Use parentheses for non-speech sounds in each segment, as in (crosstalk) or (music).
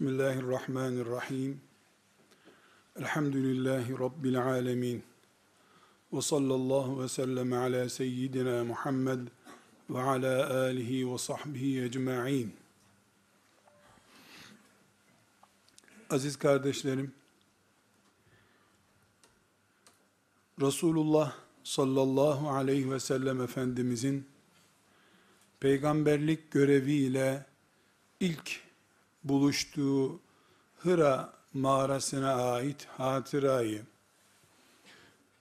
Bismillahirrahmanirrahim. Elhamdülillahi Rabbil alemin. Ve sallallahu ve sellem ala seyyidina Muhammed ve ala alihi ve sahbihi ecma'in. Aziz kardeşlerim, Resulullah sallallahu aleyhi ve sellem Efendimizin peygamberlik göreviyle ilk buluştuğu Hıra mağarasına ait hatırayı,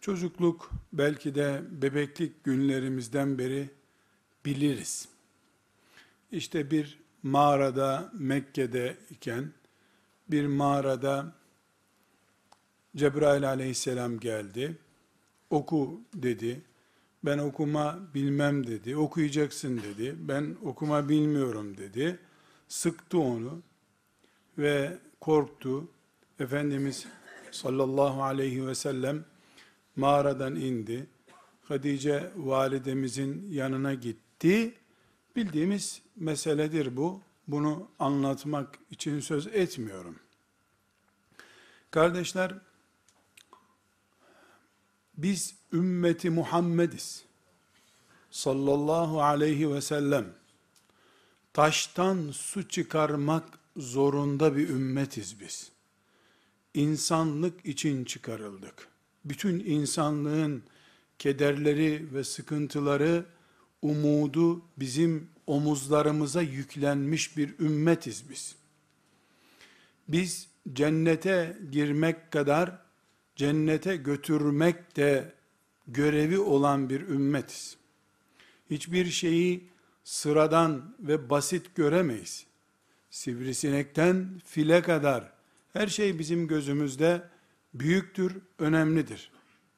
çocukluk belki de bebeklik günlerimizden beri biliriz. İşte bir mağarada Mekke'de iken bir mağarada Cebrail aleyhisselam geldi. Oku dedi. Ben okuma bilmem dedi. Okuyacaksın dedi. Ben okuma bilmiyorum dedi. Sıktı onu ve korktu. Efendimiz sallallahu aleyhi ve sellem mağaradan indi. Hatice validemizin yanına gitti. Bildiğimiz meseledir bu. Bunu anlatmak için söz etmiyorum. Kardeşler, biz ümmeti Muhammediz. Sallallahu aleyhi ve sellem. Taştan su çıkarmak zorunda bir ümmetiz biz. İnsanlık için çıkarıldık. Bütün insanlığın kederleri ve sıkıntıları, umudu bizim omuzlarımıza yüklenmiş bir ümmetiz biz. Biz cennete girmek kadar cennete götürmek de görevi olan bir ümmetiz. Hiçbir şeyi sıradan ve basit göremeyiz. Sivrisinekten file kadar her şey bizim gözümüzde büyüktür, önemlidir.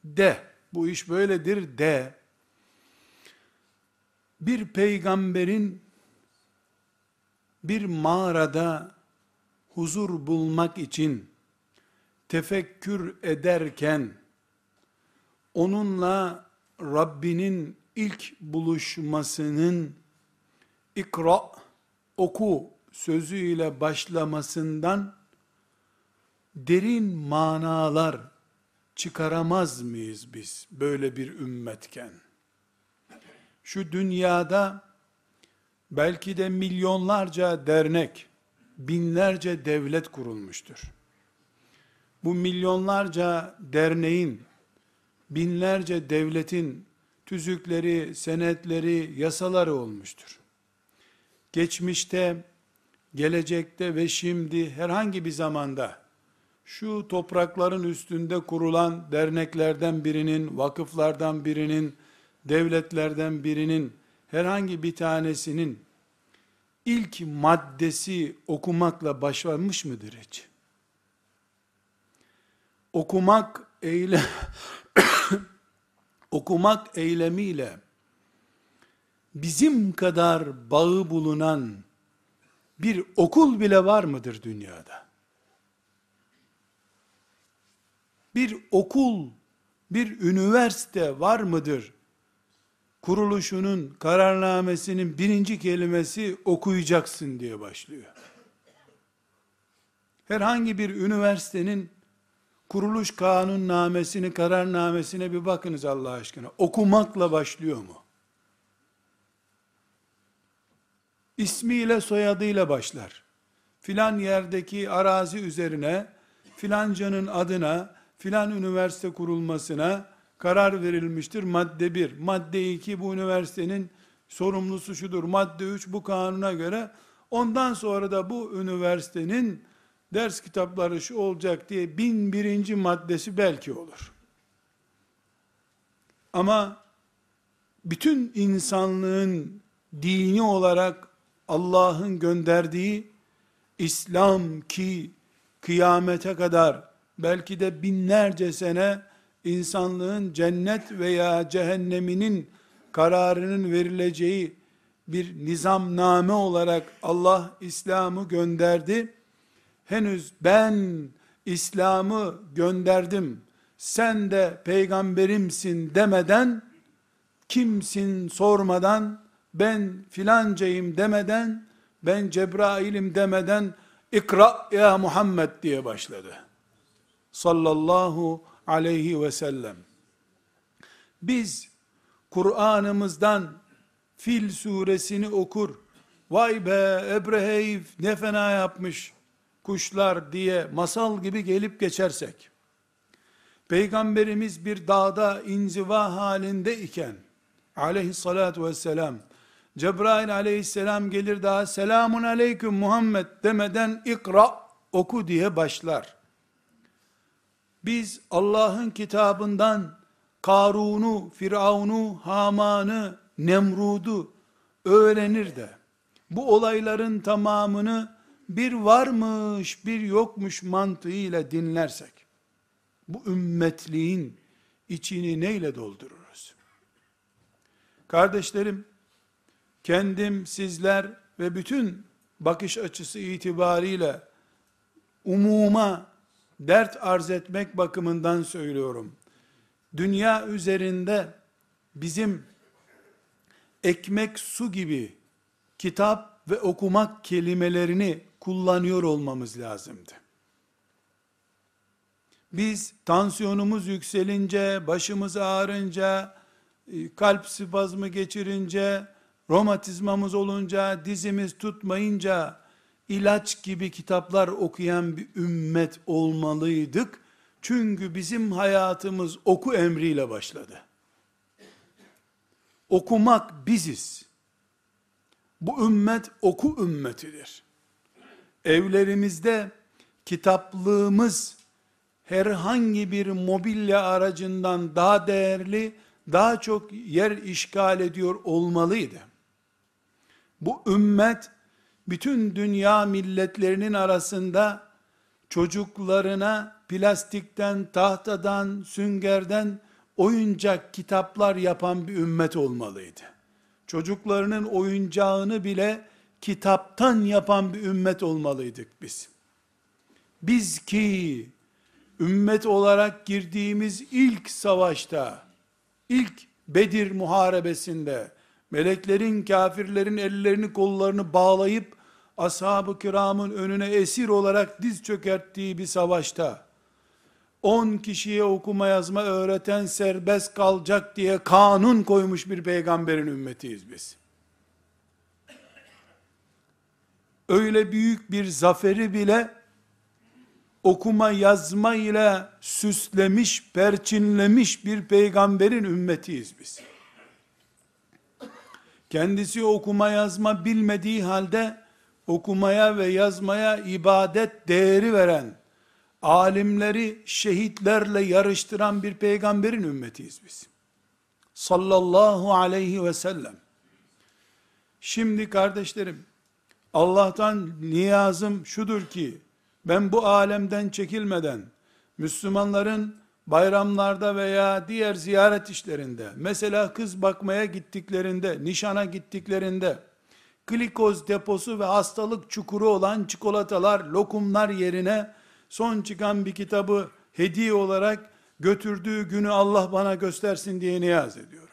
De, bu iş böyledir de, bir peygamberin bir mağarada huzur bulmak için tefekkür ederken onunla Rabbinin ilk buluşmasının ikra oku sözüyle başlamasından derin manalar çıkaramaz mıyız biz böyle bir ümmetken? Şu dünyada belki de milyonlarca dernek, binlerce devlet kurulmuştur. Bu milyonlarca derneğin, binlerce devletin tüzükleri, senetleri, yasaları olmuştur. Geçmişte, gelecekte ve şimdi herhangi bir zamanda şu toprakların üstünde kurulan derneklerden birinin, vakıflardan birinin, devletlerden birinin herhangi bir tanesinin ilk maddesi okumakla başlamış mıdır hiç? Okumak eyle (coughs) okumak eylemiyle bizim kadar bağı bulunan bir okul bile var mıdır dünyada? Bir okul, bir üniversite var mıdır? Kuruluşunun, kararnamesinin birinci kelimesi okuyacaksın diye başlıyor. Herhangi bir üniversitenin kuruluş kanunnamesini, kararnamesine bir bakınız Allah aşkına. Okumakla başlıyor mu? İsmiyle soyadıyla başlar. Filan yerdeki arazi üzerine filancanın adına filan üniversite kurulmasına karar verilmiştir. Madde 1. Madde 2 bu üniversitenin sorumlusu şudur. Madde 3 bu kanuna göre ondan sonra da bu üniversitenin ders kitapları şu olacak diye bin birinci maddesi belki olur. Ama bütün insanlığın dini olarak Allah'ın gönderdiği İslam ki kıyamete kadar belki de binlerce sene insanlığın cennet veya cehenneminin kararının verileceği bir nizamname olarak Allah İslam'ı gönderdi. Henüz ben İslam'ı gönderdim, sen de peygamberimsin demeden, kimsin sormadan, ben filancayım demeden, ben Cebrail'im demeden, İkra ya Muhammed diye başladı. Sallallahu aleyhi ve sellem. Biz Kur'an'ımızdan Fil suresini okur. Vay be Ebreheyf ne fena yapmış kuşlar diye masal gibi gelip geçersek. Peygamberimiz bir dağda inziva halinde iken aleyhissalatu vesselam Cebrail aleyhisselam gelir daha selamun aleyküm Muhammed demeden ikra oku diye başlar. Biz Allah'ın kitabından Karun'u, Firavun'u, Haman'ı, Nemrud'u öğrenir de bu olayların tamamını bir varmış bir yokmuş mantığıyla dinlersek bu ümmetliğin içini neyle doldururuz? Kardeşlerim, kendim, sizler ve bütün bakış açısı itibariyle umuma dert arz etmek bakımından söylüyorum. Dünya üzerinde bizim ekmek su gibi kitap ve okumak kelimelerini kullanıyor olmamız lazımdı. Biz tansiyonumuz yükselince, başımız ağrınca, e, kalp spazmı geçirince, romatizmamız olunca, dizimiz tutmayınca, ilaç gibi kitaplar okuyan bir ümmet olmalıydık. Çünkü bizim hayatımız oku emriyle başladı. Okumak biziz. Bu ümmet oku ümmetidir. Evlerimizde kitaplığımız herhangi bir mobilya aracından daha değerli, daha çok yer işgal ediyor olmalıydı. Bu ümmet bütün dünya milletlerinin arasında çocuklarına plastikten, tahtadan, süngerden oyuncak kitaplar yapan bir ümmet olmalıydı. Çocuklarının oyuncağını bile kitaptan yapan bir ümmet olmalıydık biz. Biz ki ümmet olarak girdiğimiz ilk savaşta, ilk Bedir muharebesinde, meleklerin kafirlerin ellerini kollarını bağlayıp, ashab-ı kiramın önüne esir olarak diz çökerttiği bir savaşta, 10 kişiye okuma yazma öğreten serbest kalacak diye kanun koymuş bir peygamberin ümmetiyiz biz. Öyle büyük bir zaferi bile okuma yazma ile süslemiş, perçinlemiş bir peygamberin ümmetiyiz biz. Kendisi okuma yazma bilmediği halde okumaya ve yazmaya ibadet değeri veren alimleri şehitlerle yarıştıran bir peygamberin ümmetiyiz biz. Sallallahu aleyhi ve sellem. Şimdi kardeşlerim, Allah'tan niyazım şudur ki, ben bu alemden çekilmeden, Müslümanların bayramlarda veya diğer ziyaret işlerinde, mesela kız bakmaya gittiklerinde, nişana gittiklerinde, glikoz deposu ve hastalık çukuru olan çikolatalar, lokumlar yerine, son çıkan bir kitabı hediye olarak götürdüğü günü Allah bana göstersin diye niyaz ediyorum.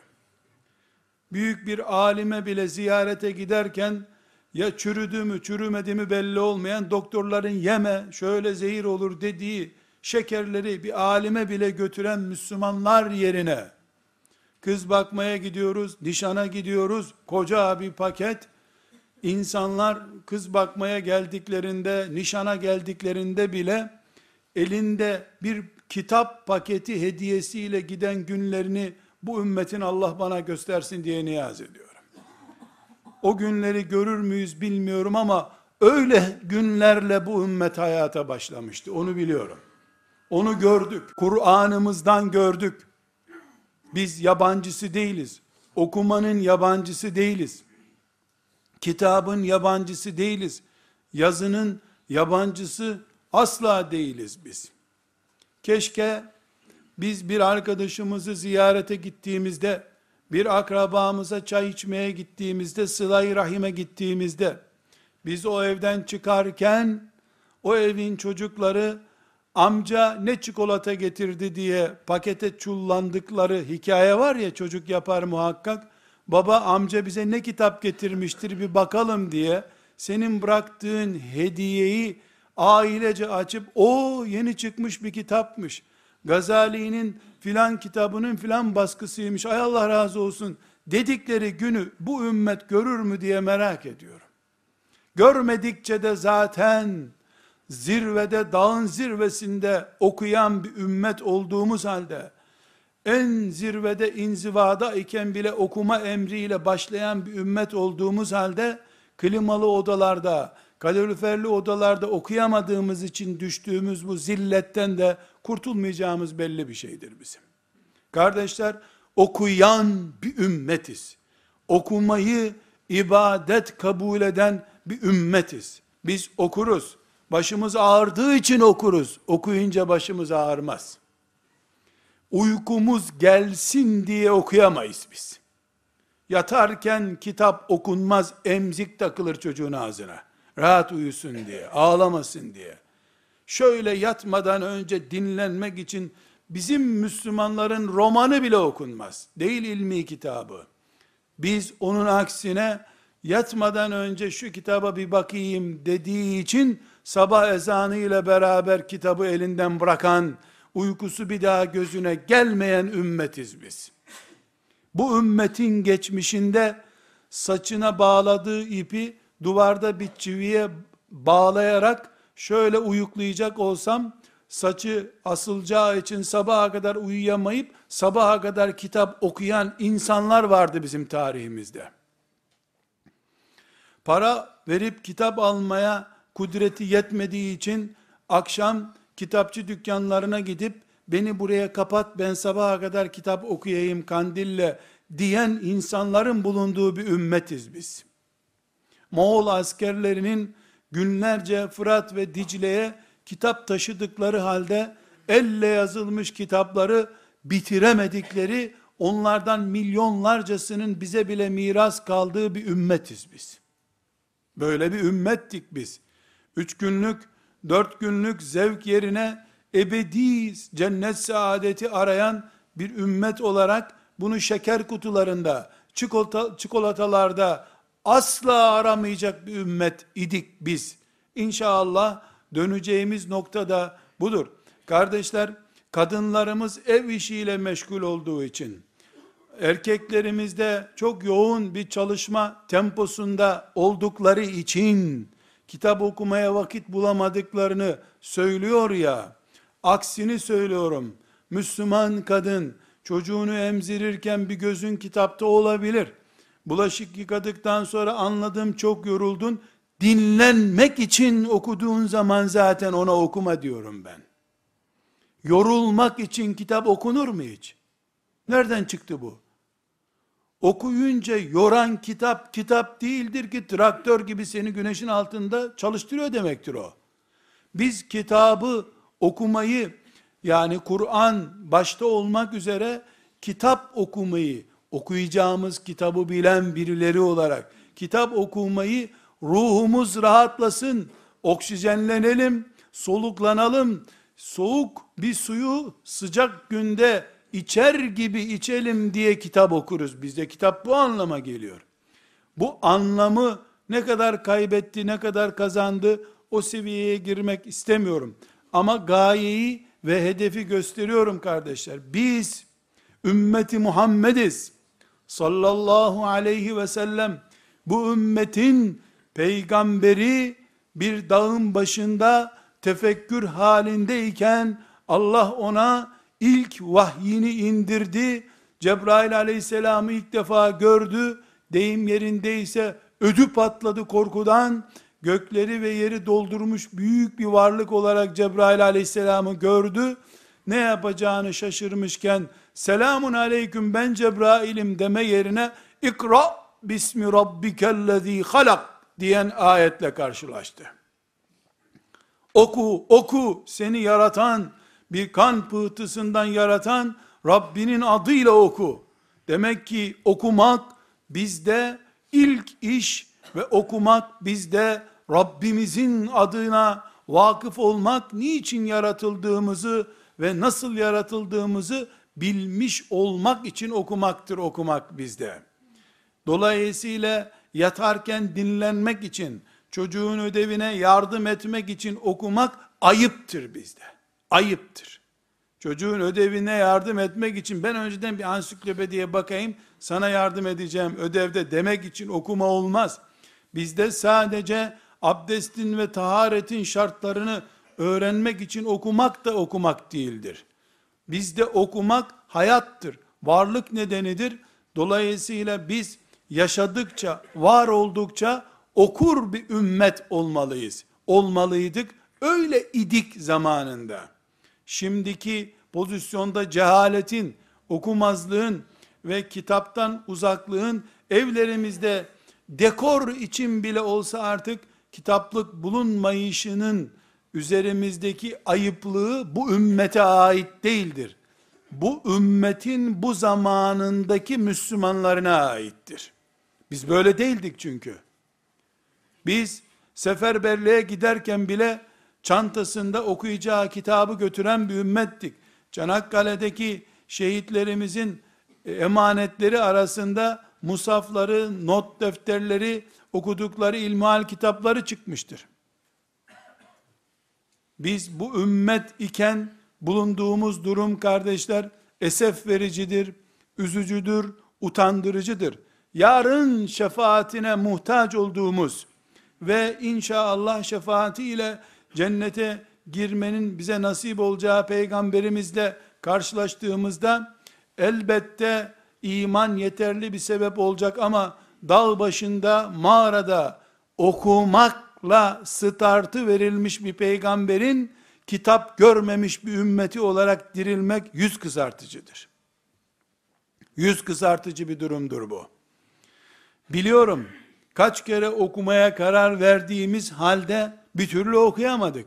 Büyük bir alime bile ziyarete giderken ya çürüdü mü çürümedi mi belli olmayan doktorların yeme şöyle zehir olur dediği şekerleri bir alime bile götüren Müslümanlar yerine kız bakmaya gidiyoruz, nişana gidiyoruz, koca bir paket insanlar kız bakmaya geldiklerinde, nişana geldiklerinde bile elinde bir kitap paketi hediyesiyle giden günlerini bu ümmetin Allah bana göstersin diye niyaz ediyorum. O günleri görür müyüz bilmiyorum ama öyle günlerle bu ümmet hayata başlamıştı. Onu biliyorum. Onu gördük. Kur'an'ımızdan gördük. Biz yabancısı değiliz. Okumanın yabancısı değiliz kitabın yabancısı değiliz. Yazının yabancısı asla değiliz biz. Keşke biz bir arkadaşımızı ziyarete gittiğimizde, bir akrabamıza çay içmeye gittiğimizde, sıla rahime gittiğimizde, biz o evden çıkarken, o evin çocukları, amca ne çikolata getirdi diye pakete çullandıkları hikaye var ya, çocuk yapar muhakkak, baba amca bize ne kitap getirmiştir bir bakalım diye senin bıraktığın hediyeyi ailece açıp o yeni çıkmış bir kitapmış. Gazali'nin filan kitabının filan baskısıymış. Ay Allah razı olsun dedikleri günü bu ümmet görür mü diye merak ediyorum. Görmedikçe de zaten zirvede, dağın zirvesinde okuyan bir ümmet olduğumuz halde, en zirvede inzivada iken bile okuma emriyle başlayan bir ümmet olduğumuz halde, klimalı odalarda, kaloriferli odalarda okuyamadığımız için düştüğümüz bu zilletten de kurtulmayacağımız belli bir şeydir bizim. Kardeşler, okuyan bir ümmetiz. Okumayı ibadet kabul eden bir ümmetiz. Biz okuruz. Başımız ağrıdığı için okuruz. Okuyunca başımız ağrımaz. Uykumuz gelsin diye okuyamayız biz. Yatarken kitap okunmaz, emzik takılır çocuğun ağzına. Rahat uyusun diye, ağlamasın diye. Şöyle yatmadan önce dinlenmek için bizim Müslümanların romanı bile okunmaz. Değil ilmi kitabı. Biz onun aksine yatmadan önce şu kitaba bir bakayım dediği için sabah ezanı ile beraber kitabı elinden bırakan, uykusu bir daha gözüne gelmeyen ümmetiz biz. Bu ümmetin geçmişinde saçına bağladığı ipi duvarda bir çiviye bağlayarak şöyle uyuklayacak olsam saçı asılacağı için sabaha kadar uyuyamayıp sabaha kadar kitap okuyan insanlar vardı bizim tarihimizde. Para verip kitap almaya kudreti yetmediği için akşam kitapçı dükkanlarına gidip beni buraya kapat ben sabaha kadar kitap okuyayım kandille diyen insanların bulunduğu bir ümmetiz biz. Moğol askerlerinin günlerce Fırat ve Dicle'ye kitap taşıdıkları halde elle yazılmış kitapları bitiremedikleri onlardan milyonlarcasının bize bile miras kaldığı bir ümmetiz biz. Böyle bir ümmettik biz. Üç günlük, dört günlük zevk yerine ebedi cennet saadeti arayan bir ümmet olarak bunu şeker kutularında, çikolata, çikolatalarda asla aramayacak bir ümmet idik biz. İnşallah döneceğimiz nokta da budur. Kardeşler, kadınlarımız ev işiyle meşgul olduğu için, erkeklerimizde çok yoğun bir çalışma temposunda oldukları için, kitap okumaya vakit bulamadıklarını söylüyor ya, aksini söylüyorum, Müslüman kadın, çocuğunu emzirirken bir gözün kitapta olabilir. Bulaşık yıkadıktan sonra anladım çok yoruldun. Dinlenmek için okuduğun zaman zaten ona okuma diyorum ben. Yorulmak için kitap okunur mu hiç? Nereden çıktı bu? Okuyunca yoran kitap kitap değildir ki traktör gibi seni güneşin altında çalıştırıyor demektir o. Biz kitabı okumayı yani Kur'an başta olmak üzere kitap okumayı okuyacağımız kitabı bilen birileri olarak kitap okumayı ruhumuz rahatlasın, oksijenlenelim, soluklanalım, soğuk bir suyu sıcak günde içer gibi içelim diye kitap okuruz. Bizde kitap bu anlama geliyor. Bu anlamı ne kadar kaybetti, ne kadar kazandı o seviyeye girmek istemiyorum. Ama gayeyi ve hedefi gösteriyorum kardeşler. Biz ümmeti Muhammediz. Sallallahu aleyhi ve sellem bu ümmetin peygamberi bir dağın başında tefekkür halindeyken Allah ona ilk vahyini indirdi. Cebrail aleyhisselamı ilk defa gördü. Deyim yerindeyse ödü patladı korkudan. Gökleri ve yeri doldurmuş büyük bir varlık olarak Cebrail aleyhisselamı gördü. Ne yapacağını şaşırmışken selamun aleyküm ben Cebrail'im deme yerine ikra bismi rabbikellezi halak diyen ayetle karşılaştı. Oku, oku seni yaratan, bir kan pıhtısından yaratan Rabbinin adıyla oku. Demek ki okumak bizde ilk iş ve okumak bizde Rabbimizin adına vakıf olmak, niçin yaratıldığımızı ve nasıl yaratıldığımızı bilmiş olmak için okumaktır okumak bizde. Dolayısıyla yatarken dinlenmek için, çocuğun ödevine yardım etmek için okumak ayıptır bizde. Ayıptır. Çocuğun ödevine yardım etmek için ben önceden bir ansiklopediye bakayım, sana yardım edeceğim ödevde demek için okuma olmaz. Bizde sadece abdestin ve taharetin şartlarını öğrenmek için okumak da okumak değildir. Bizde okumak hayattır, varlık nedenidir. Dolayısıyla biz yaşadıkça, var oldukça okur bir ümmet olmalıyız. Olmalıydık. Öyle idik zamanında. Şimdiki pozisyonda cehaletin, okumazlığın ve kitaptan uzaklığın evlerimizde dekor için bile olsa artık kitaplık bulunmayışının üzerimizdeki ayıplığı bu ümmete ait değildir. Bu ümmetin bu zamanındaki Müslümanlarına aittir. Biz böyle değildik çünkü. Biz seferberliğe giderken bile çantasında okuyacağı kitabı götüren bir ümmettik. Çanakkale'deki şehitlerimizin e, emanetleri arasında musafları, not defterleri, okudukları ilmihal kitapları çıkmıştır. Biz bu ümmet iken bulunduğumuz durum kardeşler esef vericidir, üzücüdür, utandırıcıdır. Yarın şefaatine muhtaç olduğumuz ve inşallah şefaatiyle cennete girmenin bize nasip olacağı peygamberimizle karşılaştığımızda elbette iman yeterli bir sebep olacak ama dağ başında mağarada okumakla startı verilmiş bir peygamberin kitap görmemiş bir ümmeti olarak dirilmek yüz kızartıcıdır. Yüz kızartıcı bir durumdur bu. Biliyorum kaç kere okumaya karar verdiğimiz halde bir türlü okuyamadık.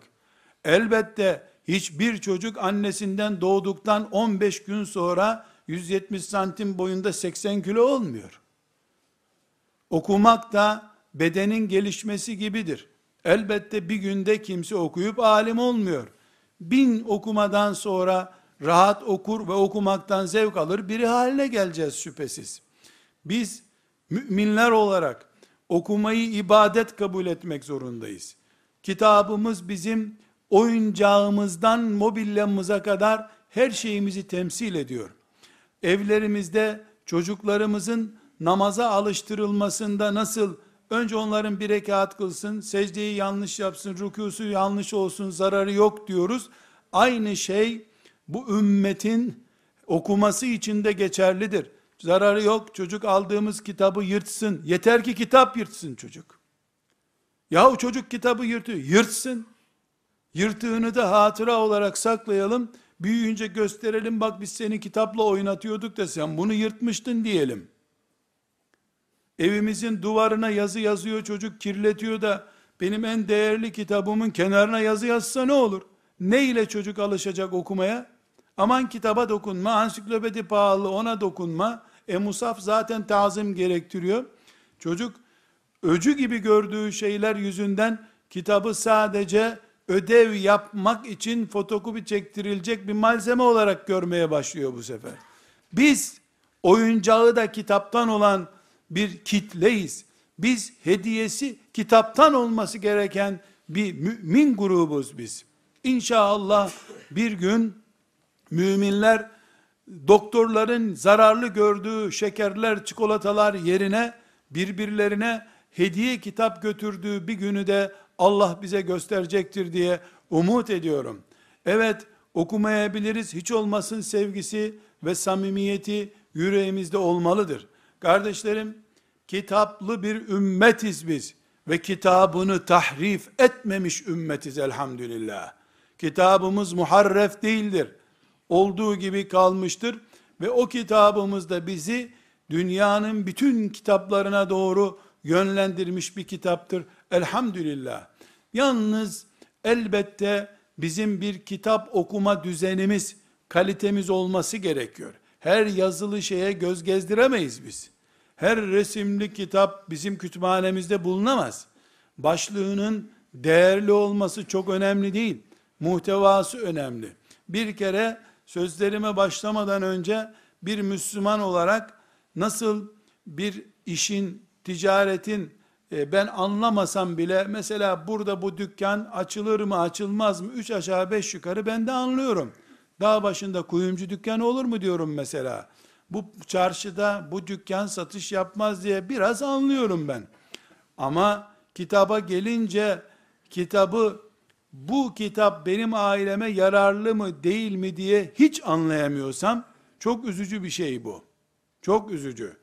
Elbette hiçbir çocuk annesinden doğduktan 15 gün sonra 170 santim boyunda 80 kilo olmuyor. Okumak da bedenin gelişmesi gibidir. Elbette bir günde kimse okuyup alim olmuyor. Bin okumadan sonra rahat okur ve okumaktan zevk alır biri haline geleceğiz şüphesiz. Biz müminler olarak okumayı ibadet kabul etmek zorundayız. Kitabımız bizim oyuncağımızdan mobilyamıza kadar her şeyimizi temsil ediyor. Evlerimizde çocuklarımızın namaza alıştırılmasında nasıl önce onların bir rekat kılsın, secdeyi yanlış yapsın, rükusu yanlış olsun, zararı yok diyoruz. Aynı şey bu ümmetin okuması için de geçerlidir. Zararı yok, çocuk aldığımız kitabı yırtsın. Yeter ki kitap yırtsın çocuk. Yahu çocuk kitabı yırtıyor, yırtsın. Yırtığını da hatıra olarak saklayalım. Büyüyünce gösterelim bak biz seni kitapla oynatıyorduk da sen bunu yırtmıştın diyelim. Evimizin duvarına yazı yazıyor çocuk kirletiyor da benim en değerli kitabımın kenarına yazı yazsa ne olur? Ne ile çocuk alışacak okumaya? Aman kitaba dokunma, ansiklopedi pahalı ona dokunma. E musaf zaten tazim gerektiriyor. Çocuk öcü gibi gördüğü şeyler yüzünden kitabı sadece ödev yapmak için fotokopi çektirilecek bir malzeme olarak görmeye başlıyor bu sefer. Biz oyuncağı da kitaptan olan bir kitleyiz. Biz hediyesi kitaptan olması gereken bir mümin grubuz biz. İnşallah bir gün müminler doktorların zararlı gördüğü şekerler, çikolatalar yerine birbirlerine hediye kitap götürdüğü bir günü de Allah bize gösterecektir diye umut ediyorum. Evet okumayabiliriz. Hiç olmasın sevgisi ve samimiyeti yüreğimizde olmalıdır. Kardeşlerim kitaplı bir ümmetiz biz ve kitabını tahrif etmemiş ümmetiz elhamdülillah. Kitabımız muharref değildir. Olduğu gibi kalmıştır ve o kitabımızda bizi dünyanın bütün kitaplarına doğru yönlendirmiş bir kitaptır. Elhamdülillah. Yalnız elbette bizim bir kitap okuma düzenimiz, kalitemiz olması gerekiyor. Her yazılı şeye göz gezdiremeyiz biz. Her resimli kitap bizim kütüphanemizde bulunamaz. Başlığının değerli olması çok önemli değil. Muhtevası önemli. Bir kere sözlerime başlamadan önce bir Müslüman olarak nasıl bir işin, ticaretin e, ben anlamasam bile mesela burada bu dükkan açılır mı açılmaz mı üç aşağı beş yukarı ben de anlıyorum. Dağ başında kuyumcu dükkanı olur mu diyorum mesela. Bu çarşıda bu dükkan satış yapmaz diye biraz anlıyorum ben. Ama kitaba gelince kitabı bu kitap benim aileme yararlı mı değil mi diye hiç anlayamıyorsam çok üzücü bir şey bu. Çok üzücü.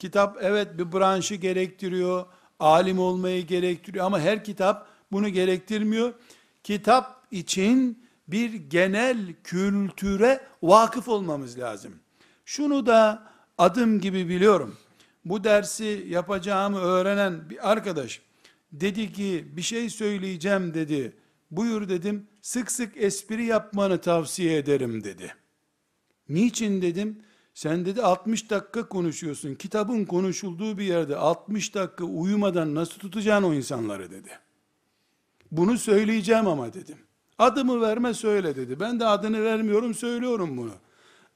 Kitap evet bir branşı gerektiriyor, alim olmayı gerektiriyor ama her kitap bunu gerektirmiyor. Kitap için bir genel kültüre vakıf olmamız lazım. Şunu da adım gibi biliyorum. Bu dersi yapacağımı öğrenen bir arkadaş dedi ki bir şey söyleyeceğim dedi. Buyur dedim. Sık sık espri yapmanı tavsiye ederim dedi. Niçin dedim? Sen dedi 60 dakika konuşuyorsun. Kitabın konuşulduğu bir yerde 60 dakika uyumadan nasıl tutacaksın o insanları dedi. Bunu söyleyeceğim ama dedim. Adımı verme söyle dedi. Ben de adını vermiyorum söylüyorum bunu.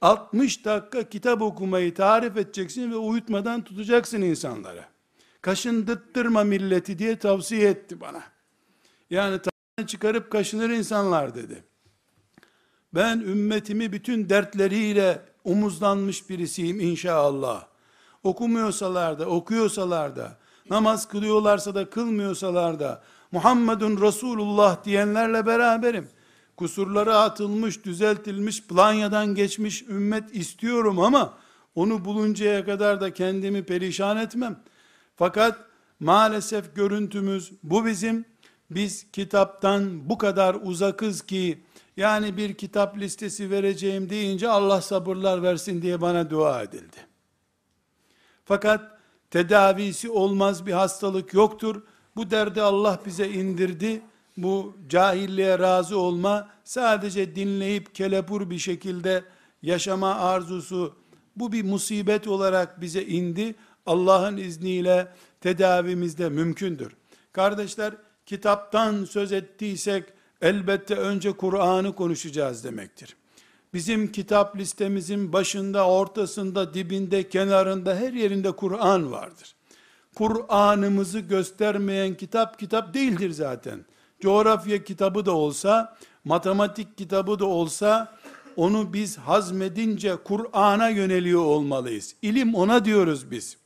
60 dakika kitap okumayı tarif edeceksin ve uyutmadan tutacaksın insanları. Kaşındırtma milleti diye tavsiye etti bana. Yani çıkarıp kaşınır insanlar dedi. Ben ümmetimi bütün dertleriyle umuzlanmış birisiyim inşallah. Okumuyorsalar da, okuyorsalar da, namaz kılıyorlarsa da, kılmıyorsalar da, Muhammedun Resulullah diyenlerle beraberim. Kusurları atılmış, düzeltilmiş, planyadan geçmiş ümmet istiyorum ama onu buluncaya kadar da kendimi perişan etmem. Fakat maalesef görüntümüz bu bizim. Biz kitaptan bu kadar uzakız ki yani bir kitap listesi vereceğim deyince Allah sabırlar versin diye bana dua edildi. Fakat tedavisi olmaz bir hastalık yoktur. Bu derdi Allah bize indirdi. Bu cahilliğe razı olma, sadece dinleyip kelepur bir şekilde yaşama arzusu, bu bir musibet olarak bize indi. Allah'ın izniyle tedavimizde mümkündür. Kardeşler, kitaptan söz ettiysek, elbette önce Kur'an'ı konuşacağız demektir. Bizim kitap listemizin başında, ortasında, dibinde, kenarında, her yerinde Kur'an vardır. Kur'an'ımızı göstermeyen kitap, kitap değildir zaten. Coğrafya kitabı da olsa, matematik kitabı da olsa, onu biz hazmedince Kur'an'a yöneliyor olmalıyız. İlim ona diyoruz biz.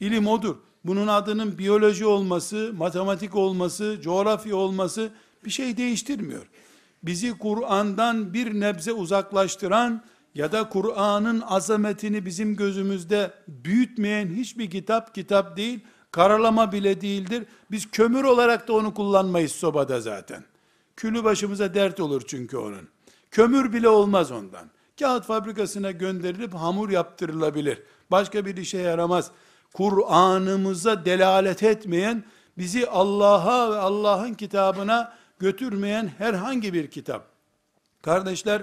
İlim odur. Bunun adının biyoloji olması, matematik olması, coğrafya olması bir şey değiştirmiyor. Bizi Kur'an'dan bir nebze uzaklaştıran ya da Kur'an'ın azametini bizim gözümüzde büyütmeyen hiçbir kitap kitap değil, karalama bile değildir. Biz kömür olarak da onu kullanmayız sobada zaten. Külü başımıza dert olur çünkü onun. Kömür bile olmaz ondan. Kağıt fabrikasına gönderilip hamur yaptırılabilir. Başka bir işe yaramaz. Kur'an'ımıza delalet etmeyen, bizi Allah'a ve Allah'ın kitabına götürmeyen herhangi bir kitap. Kardeşler,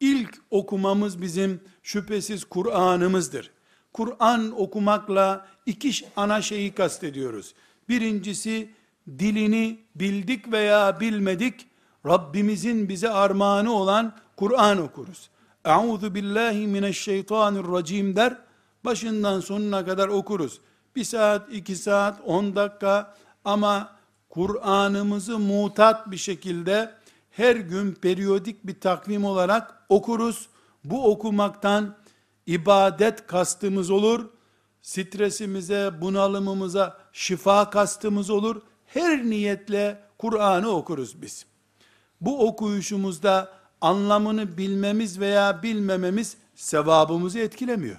ilk okumamız bizim şüphesiz Kur'an'ımızdır. Kur'an okumakla iki ana şeyi kastediyoruz. Birincisi, dilini bildik veya bilmedik, Rabbimizin bize armağanı olan Kur'an okuruz. Euzu billahi mineşşeytanirracim der, başından sonuna kadar okuruz. Bir saat, iki saat, on dakika ama Kur'an'ımızı mutat bir şekilde her gün periyodik bir takvim olarak okuruz. Bu okumaktan ibadet kastımız olur. Stresimize, bunalımımıza şifa kastımız olur. Her niyetle Kur'an'ı okuruz biz. Bu okuyuşumuzda anlamını bilmemiz veya bilmememiz sevabımızı etkilemiyor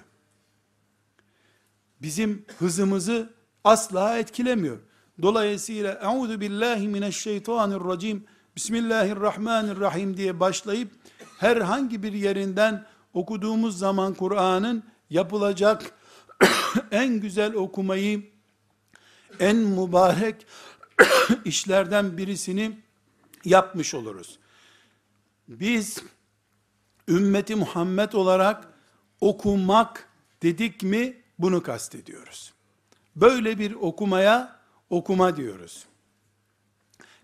bizim hızımızı asla etkilemiyor. Dolayısıyla Euzu billahi mineşşeytanirracim Bismillahirrahmanirrahim diye başlayıp herhangi bir yerinden okuduğumuz zaman Kur'an'ın yapılacak (coughs) en güzel okumayı en mübarek (coughs) işlerden birisini yapmış oluruz. Biz ümmeti Muhammed olarak okumak dedik mi bunu kastediyoruz. Böyle bir okumaya okuma diyoruz.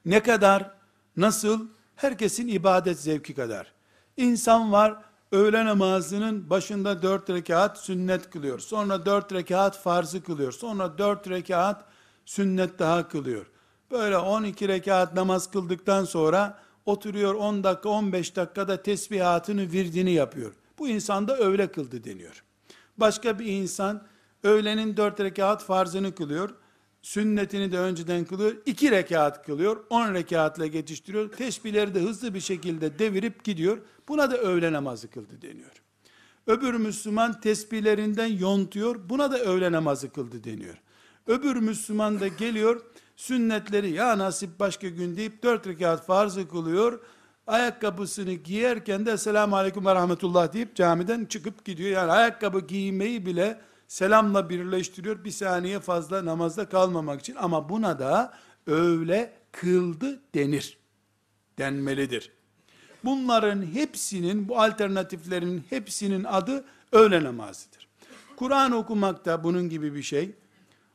Ne kadar, nasıl? Herkesin ibadet zevki kadar. İnsan var, öğle namazının başında dört rekat sünnet kılıyor. Sonra dört rekat farzı kılıyor. Sonra dört rekat sünnet daha kılıyor. Böyle 12 rekat namaz kıldıktan sonra oturuyor 10 dakika 15 dakikada tesbihatını virdini yapıyor. Bu insan da öğle kıldı deniyor. Başka bir insan öğlenin 4 rekat farzını kılıyor. Sünnetini de önceden kılıyor. 2 rekat kılıyor. 10 rekatla geçiştiriyor. Tesbihleri de hızlı bir şekilde devirip gidiyor. Buna da öğle namazı kıldı deniyor. Öbür Müslüman tesbihlerinden yontuyor. Buna da öğle namazı kıldı deniyor. Öbür Müslüman da geliyor sünnetleri ya nasip başka gün deyip dört rekat farzı kılıyor. Ayakkabısını giyerken de selamun aleyküm ve rahmetullah deyip camiden çıkıp gidiyor. Yani ayakkabı giymeyi bile selamla birleştiriyor. Bir saniye fazla namazda kalmamak için. Ama buna da öyle kıldı denir. Denmelidir. Bunların hepsinin, bu alternatiflerin hepsinin adı öğle namazıdır. Kur'an okumak da bunun gibi bir şey.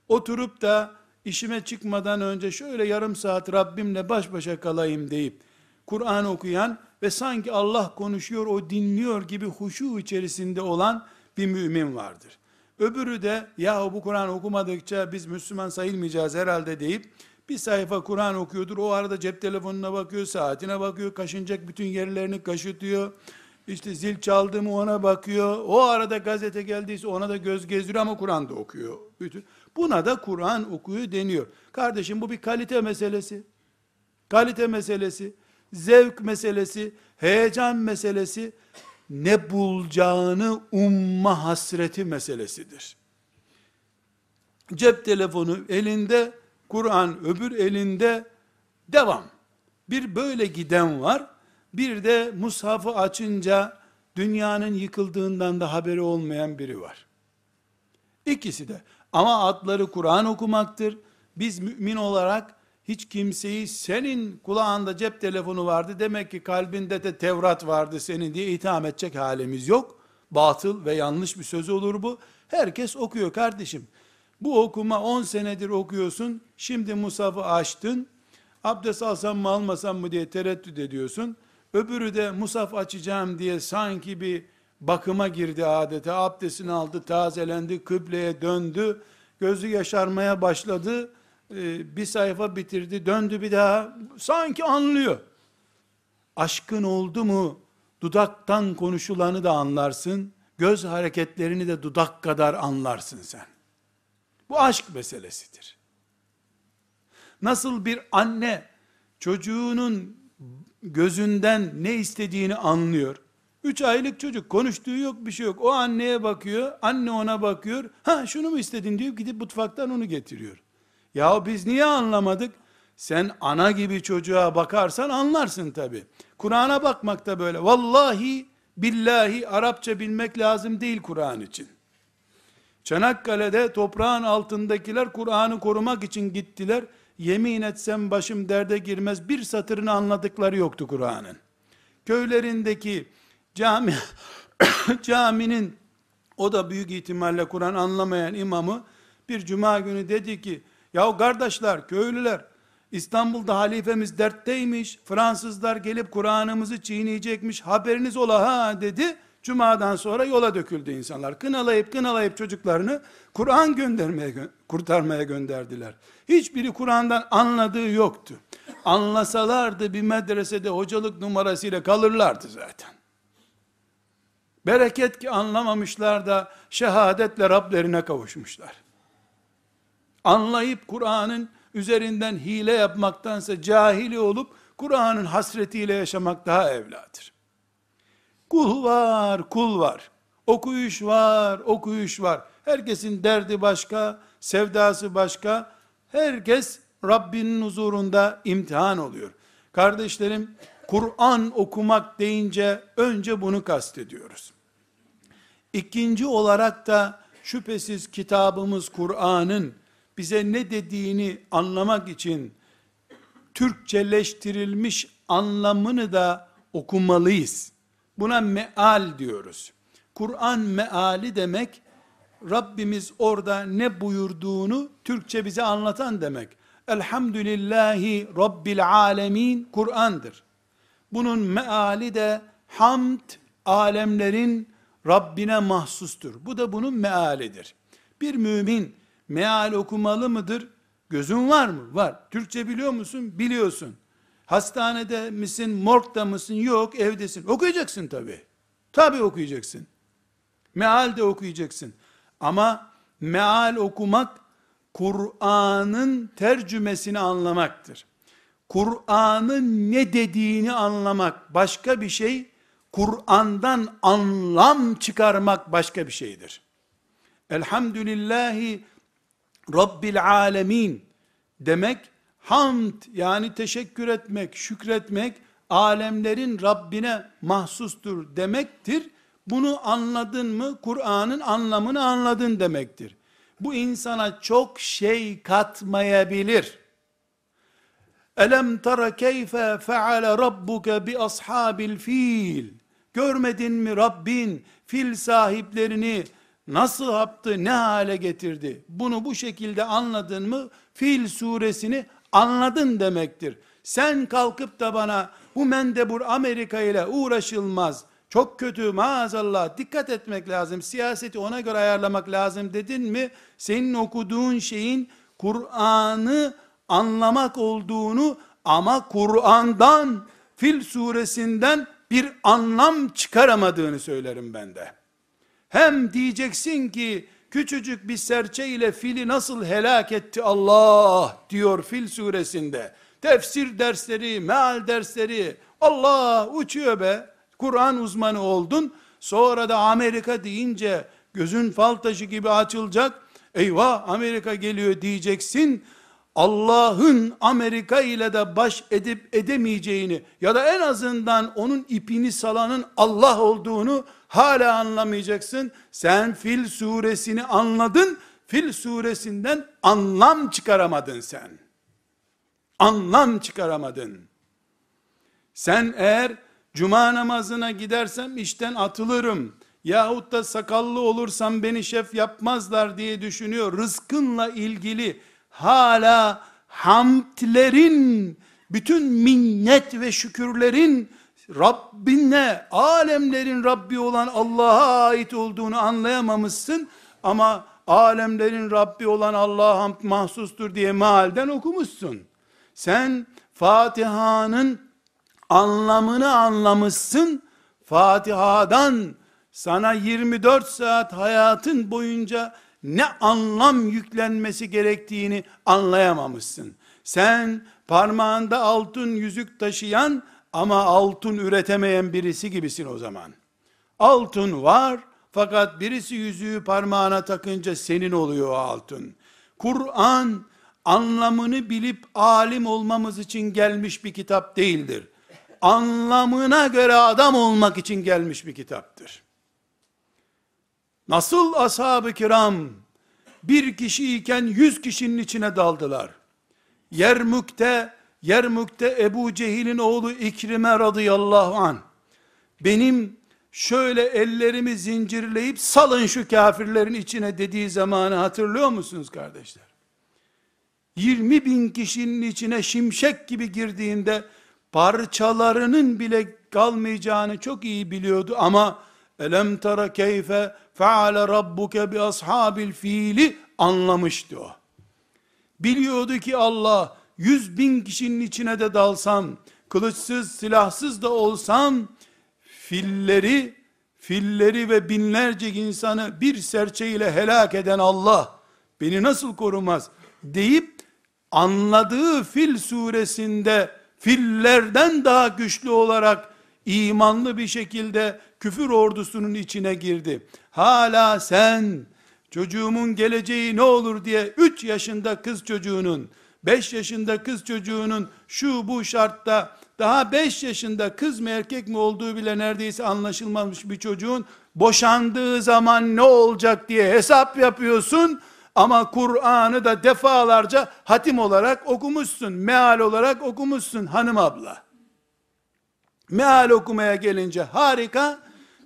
Oturup da işime çıkmadan önce şöyle yarım saat Rabbimle baş başa kalayım deyip Kur'an okuyan ve sanki Allah konuşuyor, o dinliyor gibi huşu içerisinde olan bir mümin vardır. Öbürü de ya bu Kur'an okumadıkça biz Müslüman sayılmayacağız herhalde deyip bir sayfa Kur'an okuyordur. O arada cep telefonuna bakıyor, saatine bakıyor, kaşınacak bütün yerlerini kaşıtıyor. İşte zil çaldı mı ona bakıyor. O arada gazete geldiyse ona da göz gezdiriyor ama Kur'an da okuyor. Bütün. Buna da Kur'an okuyor deniyor. Kardeşim bu bir kalite meselesi. Kalite meselesi, zevk meselesi, heyecan meselesi, ne bulacağını umma hasreti meselesidir. Cep telefonu elinde, Kur'an öbür elinde devam. Bir böyle giden var. Bir de mushafı açınca dünyanın yıkıldığından da haberi olmayan biri var. İkisi de. Ama adları Kur'an okumaktır. Biz mümin olarak hiç kimseyi senin kulağında cep telefonu vardı demek ki kalbinde de Tevrat vardı senin diye itham edecek halimiz yok. Batıl ve yanlış bir söz olur bu. Herkes okuyor kardeşim. Bu okuma 10 senedir okuyorsun. Şimdi Musaf'ı açtın. Abdest alsam mı almasam mı diye tereddüt ediyorsun. Öbürü de Musaf açacağım diye sanki bir bakıma girdi adeta. Abdestini aldı, tazelendi, kıbleye döndü. Gözü yaşarmaya başladı. Ee, bir sayfa bitirdi, döndü bir daha. Sanki anlıyor. Aşkın oldu mu dudaktan konuşulanı da anlarsın. Göz hareketlerini de dudak kadar anlarsın sen. Bu aşk meselesidir. Nasıl bir anne çocuğunun gözünden ne istediğini anlıyor. Üç aylık çocuk konuştuğu yok bir şey yok. O anneye bakıyor, anne ona bakıyor. Ha şunu mu istedin diyor gidip mutfaktan onu getiriyor. Ya biz niye anlamadık? Sen ana gibi çocuğa bakarsan anlarsın tabi. Kur'an'a bakmak da böyle. Vallahi billahi Arapça bilmek lazım değil Kur'an için. Çanakkale'de toprağın altındakiler Kur'an'ı korumak için gittiler. Yemin etsem başım derde girmez bir satırını anladıkları yoktu Kur'an'ın. Köylerindeki cami (coughs) caminin o da büyük ihtimalle Kur'an anlamayan imamı bir cuma günü dedi ki ya kardeşler köylüler İstanbul'da halifemiz dertteymiş Fransızlar gelip Kur'an'ımızı çiğneyecekmiş haberiniz ola ha dedi Cuma'dan sonra yola döküldü insanlar. Kınalayıp kınalayıp çocuklarını Kur'an göndermeye, kurtarmaya gönderdiler. Hiçbiri Kur'an'dan anladığı yoktu. Anlasalardı bir medresede hocalık numarasıyla kalırlardı zaten. Bereket ki anlamamışlar da şehadetle Rablerine kavuşmuşlar. Anlayıp Kur'an'ın üzerinden hile yapmaktansa cahili olup Kur'an'ın hasretiyle yaşamak daha evladır. Kul var, kul var. Okuyuş var, okuyuş var. Herkesin derdi başka, sevdası başka. Herkes Rabbinin huzurunda imtihan oluyor. Kardeşlerim, Kur'an okumak deyince önce bunu kastediyoruz. İkinci olarak da şüphesiz kitabımız Kur'an'ın bize ne dediğini anlamak için Türkçeleştirilmiş anlamını da okumalıyız. Buna meal diyoruz. Kur'an meali demek, Rabbimiz orada ne buyurduğunu Türkçe bize anlatan demek. Elhamdülillahi Rabbil alemin Kur'an'dır. Bunun meali de hamd alemlerin Rabbine mahsustur. Bu da bunun mealidir. Bir mümin meal okumalı mıdır? Gözün var mı? Var. Türkçe biliyor musun? Biliyorsun. Hastanede misin, morgda mısın? Yok, evdesin. Okuyacaksın tabi. Tabi okuyacaksın. Meal de okuyacaksın. Ama meal okumak, Kur'an'ın tercümesini anlamaktır. Kur'an'ın ne dediğini anlamak başka bir şey, Kur'an'dan anlam çıkarmak başka bir şeydir. Elhamdülillahi Rabbil alemin demek, hamd yani teşekkür etmek, şükretmek, alemlerin Rabbine mahsustur demektir. Bunu anladın mı, Kur'an'ın anlamını anladın demektir. Bu insana çok şey katmayabilir. Elem tara keyfe feale rabbuke bi ashabil fil. Görmedin mi Rabbin fil sahiplerini nasıl yaptı, ne hale getirdi? Bunu bu şekilde anladın mı? Fil suresini anladın demektir. Sen kalkıp da bana bu mendebur Amerika ile uğraşılmaz, çok kötü maazallah dikkat etmek lazım, siyaseti ona göre ayarlamak lazım dedin mi? Senin okuduğun şeyin Kur'an'ı anlamak olduğunu ama Kur'an'dan, Fil suresinden bir anlam çıkaramadığını söylerim ben de. Hem diyeceksin ki küçücük bir serçe ile fili nasıl helak etti Allah diyor Fil suresinde. Tefsir dersleri, meal dersleri, Allah uçuyor be. Kur'an uzmanı oldun. Sonra da Amerika deyince gözün fal taşı gibi açılacak. Eyvah Amerika geliyor diyeceksin. Allah'ın Amerika ile de baş edip edemeyeceğini ya da en azından onun ipini salanın Allah olduğunu hala anlamayacaksın. Sen Fil suresini anladın. Fil suresinden anlam çıkaramadın sen. Anlam çıkaramadın. Sen eğer cuma namazına gidersem işten atılırım yahut da sakallı olursam beni şef yapmazlar diye düşünüyor. Rızkınla ilgili hala hamdlerin, bütün minnet ve şükürlerin Rabbinle, alemlerin Rabbi olan Allah'a ait olduğunu anlayamamışsın ama alemlerin Rabbi olan Allah'a hamd mahsustur diye mealden okumuşsun. Sen Fatiha'nın anlamını anlamışsın. Fatiha'dan sana 24 saat hayatın boyunca ne anlam yüklenmesi gerektiğini anlayamamışsın. Sen parmağında altın yüzük taşıyan ama altın üretemeyen birisi gibisin o zaman. Altın var fakat birisi yüzüğü parmağına takınca senin oluyor o altın. Kur'an anlamını bilip alim olmamız için gelmiş bir kitap değildir. Anlamına göre adam olmak için gelmiş bir kitaptır. Nasıl ashab-ı kiram bir kişiyken yüz kişinin içine daldılar. Yermük'te, Yermük'te Ebu Cehil'in oğlu İkrime radıyallahu an benim şöyle ellerimi zincirleyip salın şu kafirlerin içine dediği zamanı hatırlıyor musunuz kardeşler? 20 bin kişinin içine şimşek gibi girdiğinde parçalarının bile kalmayacağını çok iyi biliyordu ama elem tara keyfe feale rabbuke bi ashabil fiili anlamıştı o. Biliyordu ki Allah yüz bin kişinin içine de dalsam, kılıçsız, silahsız da olsam, filleri, filleri ve binlerce insanı bir serçeyle helak eden Allah, beni nasıl korumaz deyip, anladığı fil suresinde, fillerden daha güçlü olarak, imanlı bir şekilde küfür ordusunun içine girdi. Hala sen çocuğumun geleceği ne olur diye 3 yaşında kız çocuğunun 5 yaşında kız çocuğunun şu bu şartta daha 5 yaşında kız mı erkek mi olduğu bile neredeyse anlaşılmamış bir çocuğun boşandığı zaman ne olacak diye hesap yapıyorsun ama Kur'an'ı da defalarca hatim olarak okumuşsun, meal olarak okumuşsun hanım abla. Meal okumaya gelince harika,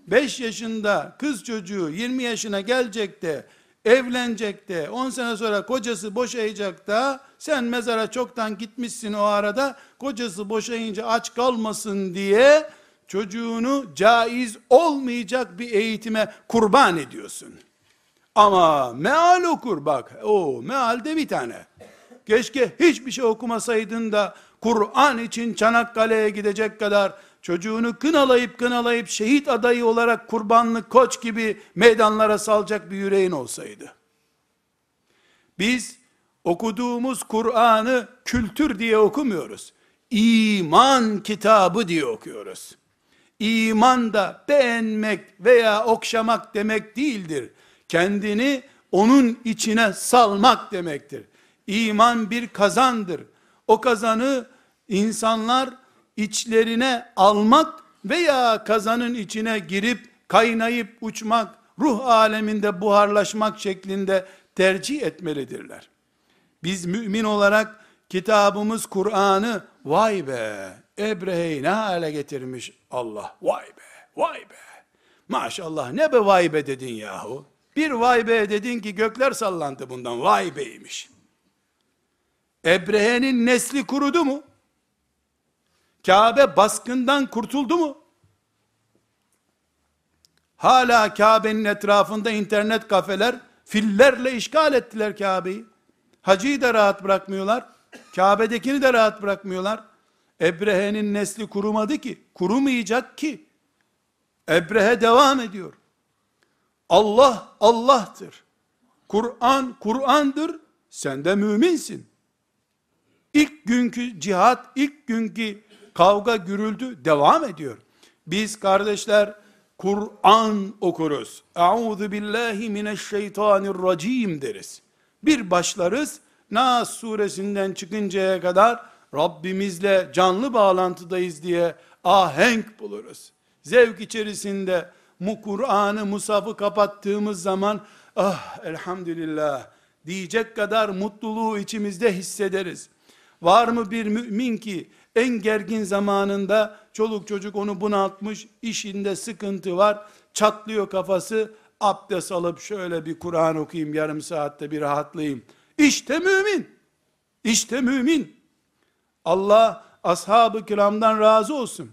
5 yaşında kız çocuğu 20 yaşına gelecek de evlenecek de 10 sene sonra kocası boşayacak da sen mezara çoktan gitmişsin o arada kocası boşayınca aç kalmasın diye çocuğunu caiz olmayacak bir eğitime kurban ediyorsun. Ama meal okur bak. O meal de bir tane. keşke hiçbir şey okumasaydın da Kur'an için Çanakkale'ye gidecek kadar çocuğunu kınalayıp kınalayıp şehit adayı olarak kurbanlık koç gibi meydanlara salacak bir yüreğin olsaydı. Biz okuduğumuz Kur'an'ı kültür diye okumuyoruz. İman kitabı diye okuyoruz. İman da beğenmek veya okşamak demek değildir. Kendini onun içine salmak demektir. İman bir kazandır. O kazanı insanlar içlerine almak veya kazanın içine girip kaynayıp uçmak, ruh aleminde buharlaşmak şeklinde tercih etmelidirler. Biz mümin olarak kitabımız Kur'an'ı vay be Ebrehe'yi ne hale getirmiş Allah vay be vay be maşallah ne be vay be dedin yahu bir vay be dedin ki gökler sallandı bundan vay beymiş Ebrehe'nin nesli kurudu mu? Kabe baskından kurtuldu mu? Hala Kabe'nin etrafında internet kafeler fillerle işgal ettiler Kabe'yi. Hacı'yı da rahat bırakmıyorlar. Kabe'dekini de rahat bırakmıyorlar. Ebrehe'nin nesli kurumadı ki. Kurumayacak ki. Ebrehe devam ediyor. Allah Allah'tır. Kur'an Kur'an'dır. Sen de müminsin. İlk günkü cihat, ilk günkü kavga gürüldü, devam ediyor. Biz kardeşler Kur'an okuruz. Euzu billahi mineşşeytanirracim deriz. Bir başlarız, Nas suresinden çıkıncaya kadar Rabbimizle canlı bağlantıdayız diye ahenk buluruz. Zevk içerisinde mu Kur'an'ı, Musaf'ı kapattığımız zaman ah elhamdülillah diyecek kadar mutluluğu içimizde hissederiz. Var mı bir mümin ki en gergin zamanında çoluk çocuk onu bunaltmış, işinde sıkıntı var, çatlıyor kafası, abdest alıp şöyle bir Kur'an okuyayım yarım saatte bir rahatlayayım. İşte mümin. İşte mümin. Allah ashab-ı kiramdan razı olsun.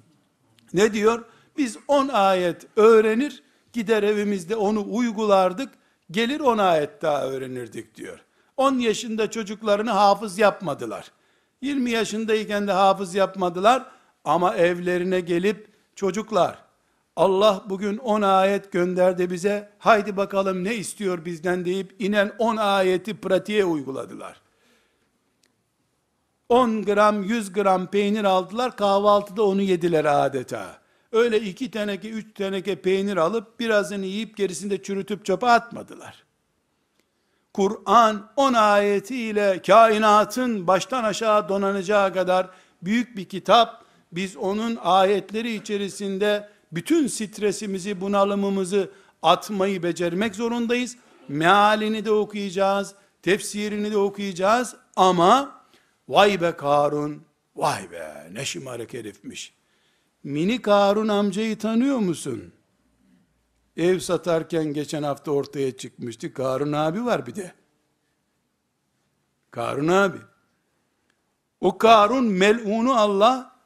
Ne diyor? Biz 10 ayet öğrenir, gider evimizde onu uygulardık, gelir 10 ayet daha öğrenirdik diyor. 10 yaşında çocuklarını hafız yapmadılar. 20 yaşındayken de hafız yapmadılar ama evlerine gelip çocuklar Allah bugün 10 ayet gönderdi bize. Haydi bakalım ne istiyor bizden deyip inen 10 ayeti pratiğe uyguladılar. 10 gram 100 gram peynir aldılar kahvaltıda onu yediler adeta. Öyle iki teneke üç teneke peynir alıp birazını yiyip gerisini de çürütüp çöpe atmadılar. Kur'an 10 ayetiyle kainatın baştan aşağı donanacağı kadar büyük bir kitap. Biz onun ayetleri içerisinde bütün stresimizi, bunalımımızı atmayı becermek zorundayız. Mealini de okuyacağız, tefsirini de okuyacağız ama vay be Karun, vay be ne şımarık herifmiş. Mini Karun amcayı tanıyor musun? Ev satarken geçen hafta ortaya çıkmıştı. Karun abi var bir de. Karun abi. O Karun melunu Allah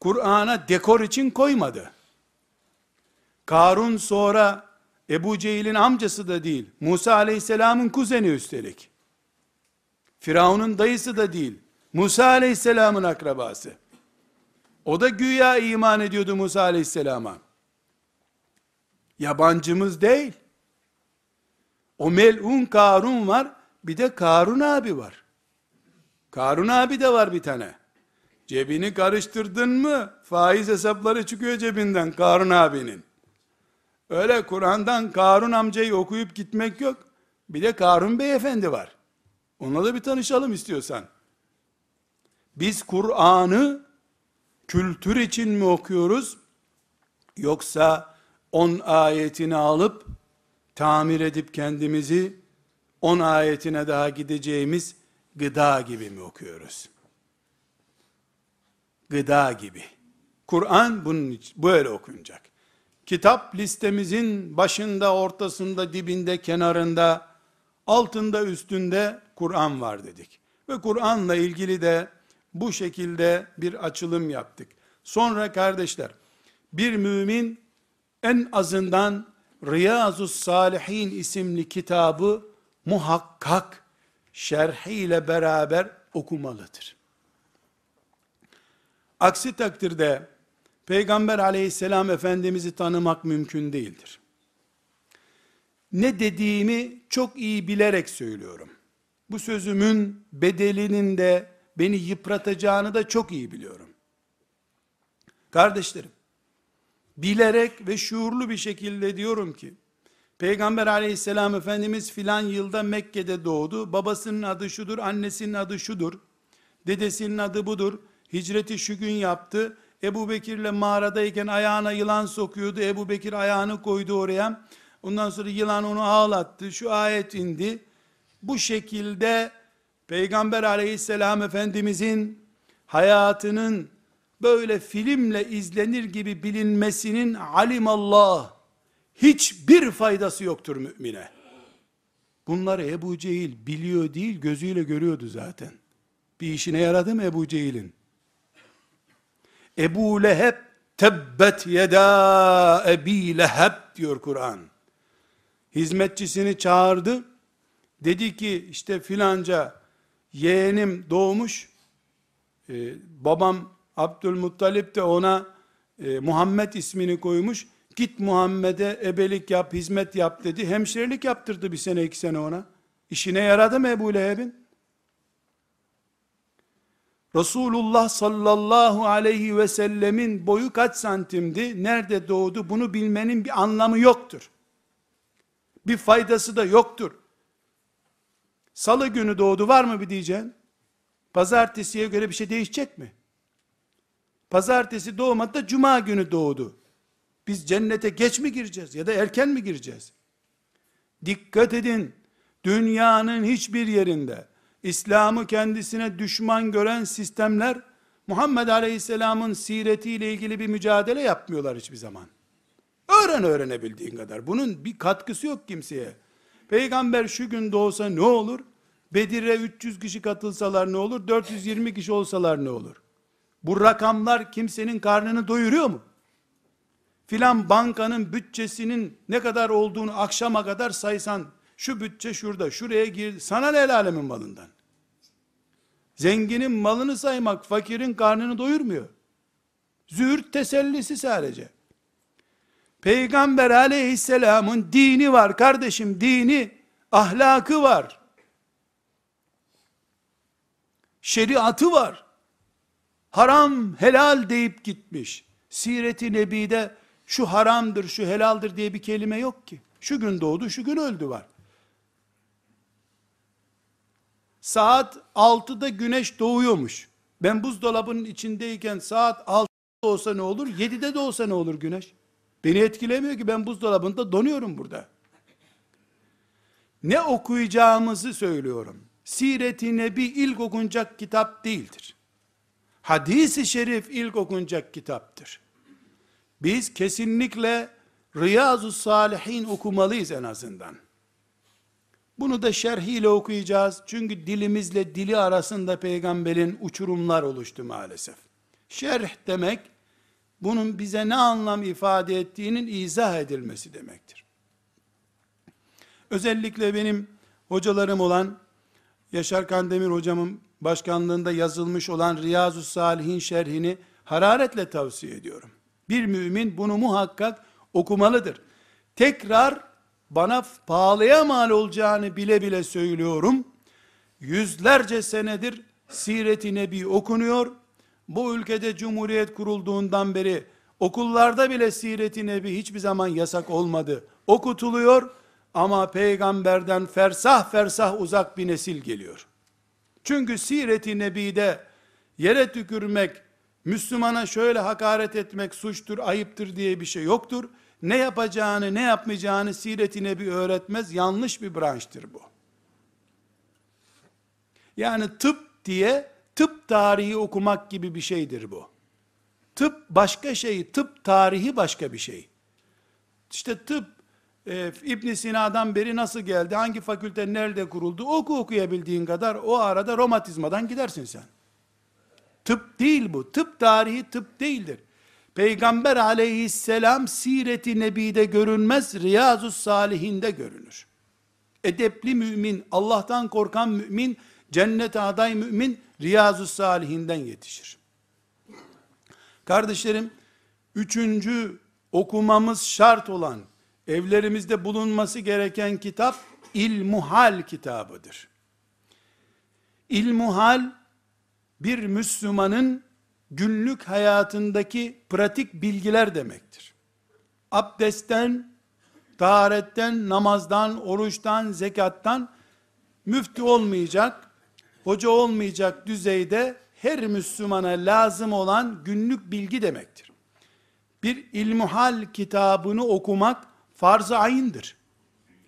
Kur'an'a dekor için koymadı. Karun sonra Ebu Cehil'in amcası da değil. Musa aleyhisselamın kuzeni üstelik. Firavun'un dayısı da değil. Musa aleyhisselamın akrabası. O da güya iman ediyordu Musa aleyhisselama. Yabancımız değil. O melun Karun var, bir de Karun abi var. Karun abi de var bir tane. Cebini karıştırdın mı, faiz hesapları çıkıyor cebinden Karun abinin. Öyle Kur'an'dan Karun amcayı okuyup gitmek yok. Bir de Karun beyefendi var. Onunla da bir tanışalım istiyorsan. Biz Kur'an'ı kültür için mi okuyoruz? Yoksa 10 ayetini alıp tamir edip kendimizi 10 ayetine daha gideceğimiz gıda gibi mi okuyoruz? Gıda gibi. Kur'an bunun için böyle okunacak. Kitap listemizin başında, ortasında, dibinde, kenarında, altında, üstünde Kur'an var dedik. Ve Kur'an'la ilgili de bu şekilde bir açılım yaptık. Sonra kardeşler, bir mümin en azından Riyazu Salihin isimli kitabı muhakkak şerhiyle beraber okumalıdır. Aksi takdirde Peygamber aleyhisselam Efendimiz'i tanımak mümkün değildir. Ne dediğimi çok iyi bilerek söylüyorum. Bu sözümün bedelinin de beni yıpratacağını da çok iyi biliyorum. Kardeşlerim, bilerek ve şuurlu bir şekilde diyorum ki, Peygamber aleyhisselam Efendimiz filan yılda Mekke'de doğdu. Babasının adı şudur, annesinin adı şudur. Dedesinin adı budur. Hicreti şu gün yaptı. Ebu Bekir'le mağaradayken ayağına yılan sokuyordu. Ebu Bekir ayağını koydu oraya. Ondan sonra yılan onu ağlattı. Şu ayet indi. Bu şekilde Peygamber aleyhisselam Efendimizin hayatının böyle filmle izlenir gibi bilinmesinin alimallah hiçbir faydası yoktur mümine. Bunları Ebu Cehil biliyor değil, gözüyle görüyordu zaten. Bir işine yaradı mı Ebu Cehil'in? Ebu Leheb tebbet yeda ebi leheb diyor Kur'an. Hizmetçisini çağırdı. Dedi ki işte filanca yeğenim doğmuş. Ee, babam Abdülmuttalip de ona e, Muhammed ismini koymuş. Git Muhammed'e ebelik yap, hizmet yap dedi. Hemşirelik yaptırdı bir sene iki sene ona. İşine yaradı mı Ebu Leheb'in? Resulullah sallallahu aleyhi ve sellemin boyu kaç santimdi? Nerede doğdu? Bunu bilmenin bir anlamı yoktur. Bir faydası da yoktur. Salı günü doğdu var mı bir diyeceksin? Pazartesiye göre bir şey değişecek mi? Pazartesi doğmadı da cuma günü doğdu. Biz cennete geç mi gireceğiz ya da erken mi gireceğiz? Dikkat edin. Dünyanın hiçbir yerinde İslam'ı kendisine düşman gören sistemler Muhammed Aleyhisselam'ın siretiyle ilgili bir mücadele yapmıyorlar hiçbir zaman. Öğren öğrenebildiğin kadar. Bunun bir katkısı yok kimseye. Peygamber şu gün doğsa ne olur? Bedir'e 300 kişi katılsalar ne olur? 420 kişi olsalar ne olur? Bu rakamlar kimsenin karnını doyuruyor mu? Filan bankanın bütçesinin ne kadar olduğunu akşama kadar saysan, şu bütçe şurada, şuraya gir, sana ne el alemin malından? Zenginin malını saymak fakirin karnını doyurmuyor. Zührt tesellisi sadece. Peygamber aleyhisselamın dini var kardeşim, dini, ahlakı var. Şeriatı var. Haram, helal deyip gitmiş. Siret-i Nebi'de şu haramdır, şu helaldir diye bir kelime yok ki. Şu gün doğdu, şu gün öldü var. Saat 6'da güneş doğuyormuş. Ben buzdolabının içindeyken saat 6'da olsa ne olur? 7'de de olsa ne olur güneş? Beni etkilemiyor ki ben buzdolabında donuyorum burada. Ne okuyacağımızı söylüyorum. Siret-i Nebi ilk okunacak kitap değildir. Hadis-i şerif ilk okunacak kitaptır. Biz kesinlikle Riyazu Salihin okumalıyız en azından. Bunu da şerhiyle okuyacağız. Çünkü dilimizle dili arasında peygamberin uçurumlar oluştu maalesef. Şerh demek, bunun bize ne anlam ifade ettiğinin izah edilmesi demektir. Özellikle benim hocalarım olan Yaşar Kandemir hocamın başkanlığında yazılmış olan Riyazu Salihin şerhini hararetle tavsiye ediyorum. Bir mümin bunu muhakkak okumalıdır. Tekrar bana pahalıya mal olacağını bile bile söylüyorum. Yüzlerce senedir Siret-i Nebi okunuyor. Bu ülkede cumhuriyet kurulduğundan beri okullarda bile Siret-i Nebi hiçbir zaman yasak olmadı. Okutuluyor ama peygamberden fersah fersah uzak bir nesil geliyor. Çünkü Siret-i Nebi'de yere tükürmek, Müslümana şöyle hakaret etmek suçtur, ayıptır diye bir şey yoktur ne yapacağını, ne yapmayacağını siret-i nebi öğretmez. Yanlış bir branştır bu. Yani tıp diye tıp tarihi okumak gibi bir şeydir bu. Tıp başka şey, tıp tarihi başka bir şey. İşte tıp e, ibn Sina'dan beri nasıl geldi, hangi fakülte nerede kuruldu, oku okuyabildiğin kadar o arada romatizmadan gidersin sen. Tıp değil bu. Tıp tarihi tıp değildir. Peygamber aleyhisselam sireti nebide görünmez, Riyazu Salihinde görünür. Edepli mümin, Allah'tan korkan mümin, Cennete aday mümin Riyazu Salihinden yetişir. Kardeşlerim, üçüncü okumamız şart olan, evlerimizde bulunması gereken kitap, İlmuhal kitabıdır. İlmuhal, bir Müslümanın günlük hayatındaki pratik bilgiler demektir. Abdestten, taharetten, namazdan, oruçtan, zekattan müftü olmayacak, hoca olmayacak düzeyde her Müslümana lazım olan günlük bilgi demektir. Bir ilmuhal kitabını okumak farz-ı ayındır.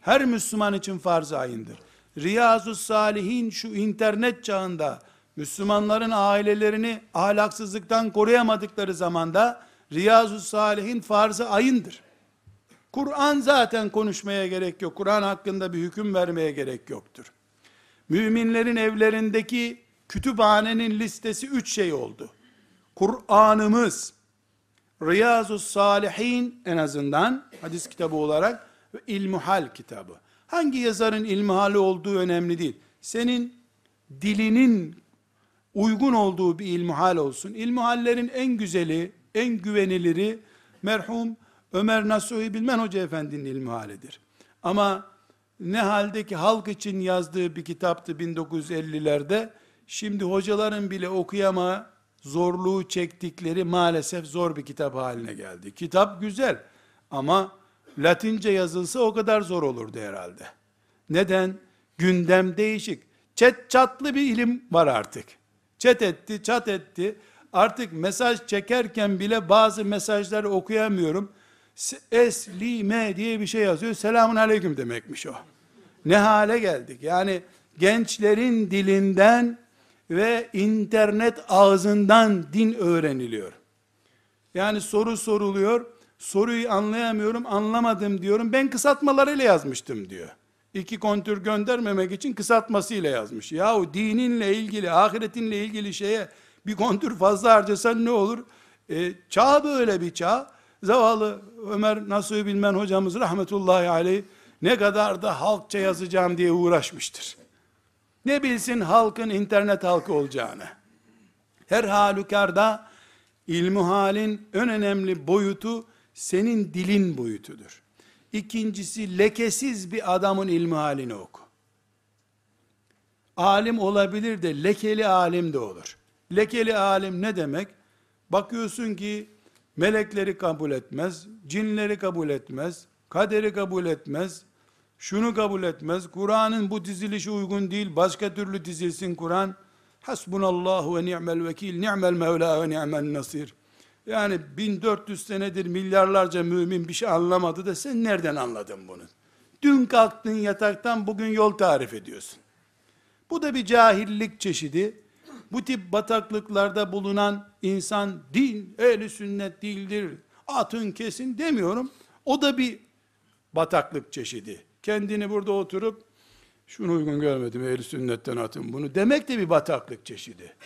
Her Müslüman için farz-ı ayındır. Riyazu Salihin şu internet çağında Müslümanların ailelerini ahlaksızlıktan koruyamadıkları zamanda Riyazu Salihin farz-ı ayındır. Kur'an zaten konuşmaya gerek yok. Kur'an hakkında bir hüküm vermeye gerek yoktur. Müminlerin evlerindeki kütüphanenin listesi üç şey oldu. Kur'an'ımız, Riyazu Salihin en azından hadis kitabı olarak ve İlmuhal kitabı. Hangi yazarın ilmihali olduğu önemli değil. Senin dilinin uygun olduğu bir ilmuhal olsun. İlmuhallerin en güzeli, en güveniliri merhum Ömer Nasuhi Bilmen Hoca Efendi'nin ilmihalidir. Ama ne haldeki halk için yazdığı bir kitaptı 1950'lerde. Şimdi hocaların bile okuyama zorluğu çektikleri maalesef zor bir kitap haline geldi. Kitap güzel ama Latince yazılsa o kadar zor olurdu herhalde. Neden? Gündem değişik. Çet çatlı bir ilim var artık. Çet etti, çat etti. Artık mesaj çekerken bile bazı mesajları okuyamıyorum. Eslime diye bir şey yazıyor. Selamun aleyküm demekmiş o. Ne hale geldik? Yani gençlerin dilinden ve internet ağzından din öğreniliyor. Yani soru soruluyor. Soruyu anlayamıyorum, anlamadım diyorum. Ben kısaltmalarıyla yazmıştım diyor. İki kontür göndermemek için kısaltmasıyla yazmış. Yahu dininle ilgili, ahiretinle ilgili şeye bir kontür fazla harcasan ne olur? E, çağ böyle bir çağ. Zavallı Ömer Nasuhi Bilmen hocamız rahmetullahi aleyh ne kadar da halkça yazacağım diye uğraşmıştır. Ne bilsin halkın internet halkı olacağını. Her halükarda ilmu halin en önemli boyutu senin dilin boyutudur. İkincisi lekesiz bir adamın ilmi halini oku. Alim olabilir de lekeli alim de olur. Lekeli alim ne demek? Bakıyorsun ki melekleri kabul etmez, cinleri kabul etmez, kaderi kabul etmez, şunu kabul etmez, Kur'an'ın bu dizilişi uygun değil, başka türlü dizilsin Kur'an, hasbunallahu ve ni'mel vekil, ni'mel mevla ve ni'mel nasir. Yani 1400 senedir milyarlarca mümin bir şey anlamadı da sen nereden anladın bunu? Dün kalktın yataktan bugün yol tarif ediyorsun. Bu da bir cahillik çeşidi. Bu tip bataklıklarda bulunan insan din, ehli sünnet değildir, atın kesin demiyorum. O da bir bataklık çeşidi. Kendini burada oturup şunu uygun görmedim ehli sünnetten atın bunu demek de bir bataklık çeşidi.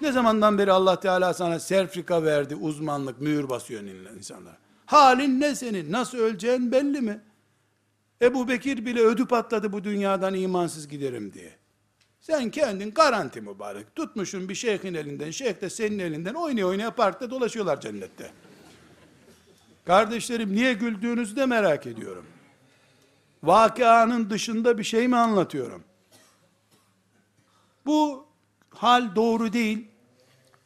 Ne zamandan beri Allah Teala sana serfrika verdi, uzmanlık, mühür basıyor insanlar. Halin ne senin? Nasıl öleceğin belli mi? Ebu Bekir bile ödü patladı bu dünyadan imansız giderim diye. Sen kendin garanti mübarek. Tutmuşsun bir şeyhin elinden, şeyh de senin elinden oynaya oynaya parkta dolaşıyorlar cennette. Kardeşlerim niye güldüğünüzü de merak ediyorum. Vakianın dışında bir şey mi anlatıyorum? Bu hal doğru değil.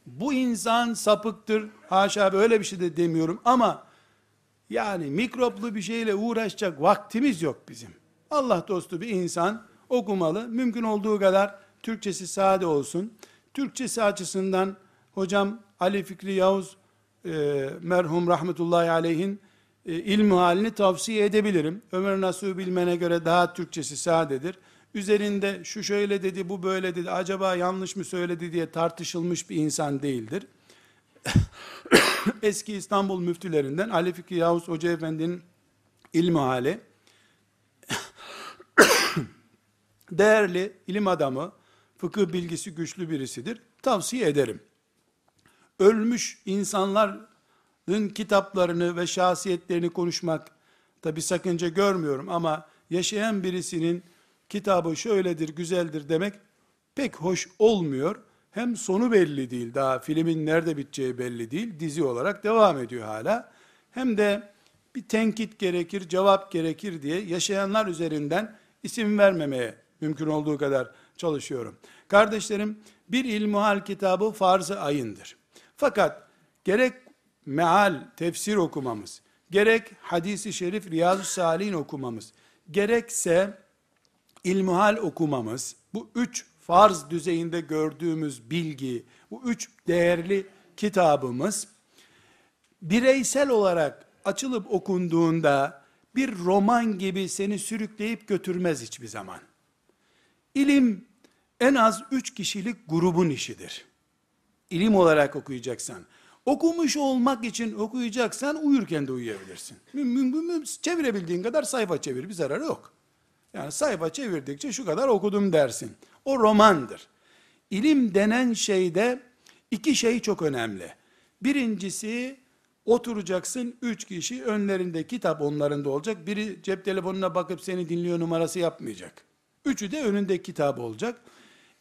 Bu insan sapıktır. Haşa böyle bir şey de demiyorum ama yani mikroplu bir şeyle uğraşacak vaktimiz yok bizim. Allah dostu bir insan okumalı. Mümkün olduğu kadar Türkçesi sade olsun. Türkçesi açısından hocam Ali Fikri Yavuz e, merhum rahmetullahi aleyhin e, ilmi halini tavsiye edebilirim. Ömer Nasuh Bilmen'e göre daha Türkçesi sadedir. Üzerinde şu şöyle dedi, bu böyle dedi, acaba yanlış mı söyledi diye tartışılmış bir insan değildir. (coughs) Eski İstanbul müftülerinden Ali Fikri Yavuz Hoca Efendi'nin ilmi hali, (coughs) değerli ilim adamı, fıkıh bilgisi güçlü birisidir. Tavsiye ederim. Ölmüş insanların kitaplarını ve şahsiyetlerini konuşmak tabi sakınca görmüyorum ama yaşayan birisinin kitabı şöyledir, güzeldir demek pek hoş olmuyor. Hem sonu belli değil. Daha filmin nerede biteceği belli değil. Dizi olarak devam ediyor hala. Hem de bir tenkit gerekir, cevap gerekir diye yaşayanlar üzerinden isim vermemeye mümkün olduğu kadar çalışıyorum. Kardeşlerim, bir ilmuhal kitabı farz-ı ayındır. Fakat gerek meal, tefsir okumamız, gerek hadisi şerif Riyazu Salih'in okumamız, gerekse ilmuhal okumamız, bu üç farz düzeyinde gördüğümüz bilgi, bu üç değerli kitabımız, bireysel olarak açılıp okunduğunda, bir roman gibi seni sürükleyip götürmez hiçbir zaman. İlim en az üç kişilik grubun işidir. İlim olarak okuyacaksan. Okumuş olmak için okuyacaksan uyurken de uyuyabilirsin. Çevirebildiğin kadar sayfa çevir, bir zararı yok. Yani sayfa çevirdikçe şu kadar okudum dersin. O romandır. İlim denen şeyde iki şey çok önemli. Birincisi oturacaksın üç kişi önlerinde kitap onların da olacak. Biri cep telefonuna bakıp seni dinliyor numarası yapmayacak. Üçü de önünde kitap olacak.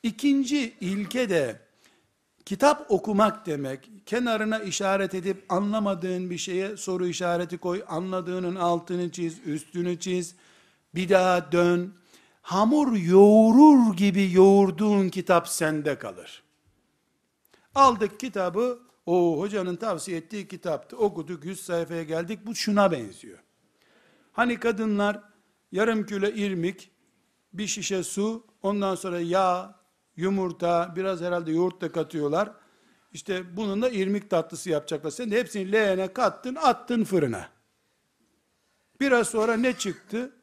İkinci ilke de kitap okumak demek, kenarına işaret edip anlamadığın bir şeye soru işareti koy, anladığının altını çiz, üstünü çiz, bir daha dön. Hamur yoğurur gibi yoğurduğun kitap sende kalır. Aldık kitabı, o hocanın tavsiye ettiği kitaptı. Okuduk 100 sayfaya geldik. Bu şuna benziyor. Hani kadınlar yarım kilo irmik, bir şişe su, ondan sonra yağ, yumurta, biraz herhalde yoğurt da katıyorlar. İşte bunun da irmik tatlısı yapacaklar. Sen de hepsini leğene kattın, attın fırına. Biraz sonra ne çıktı?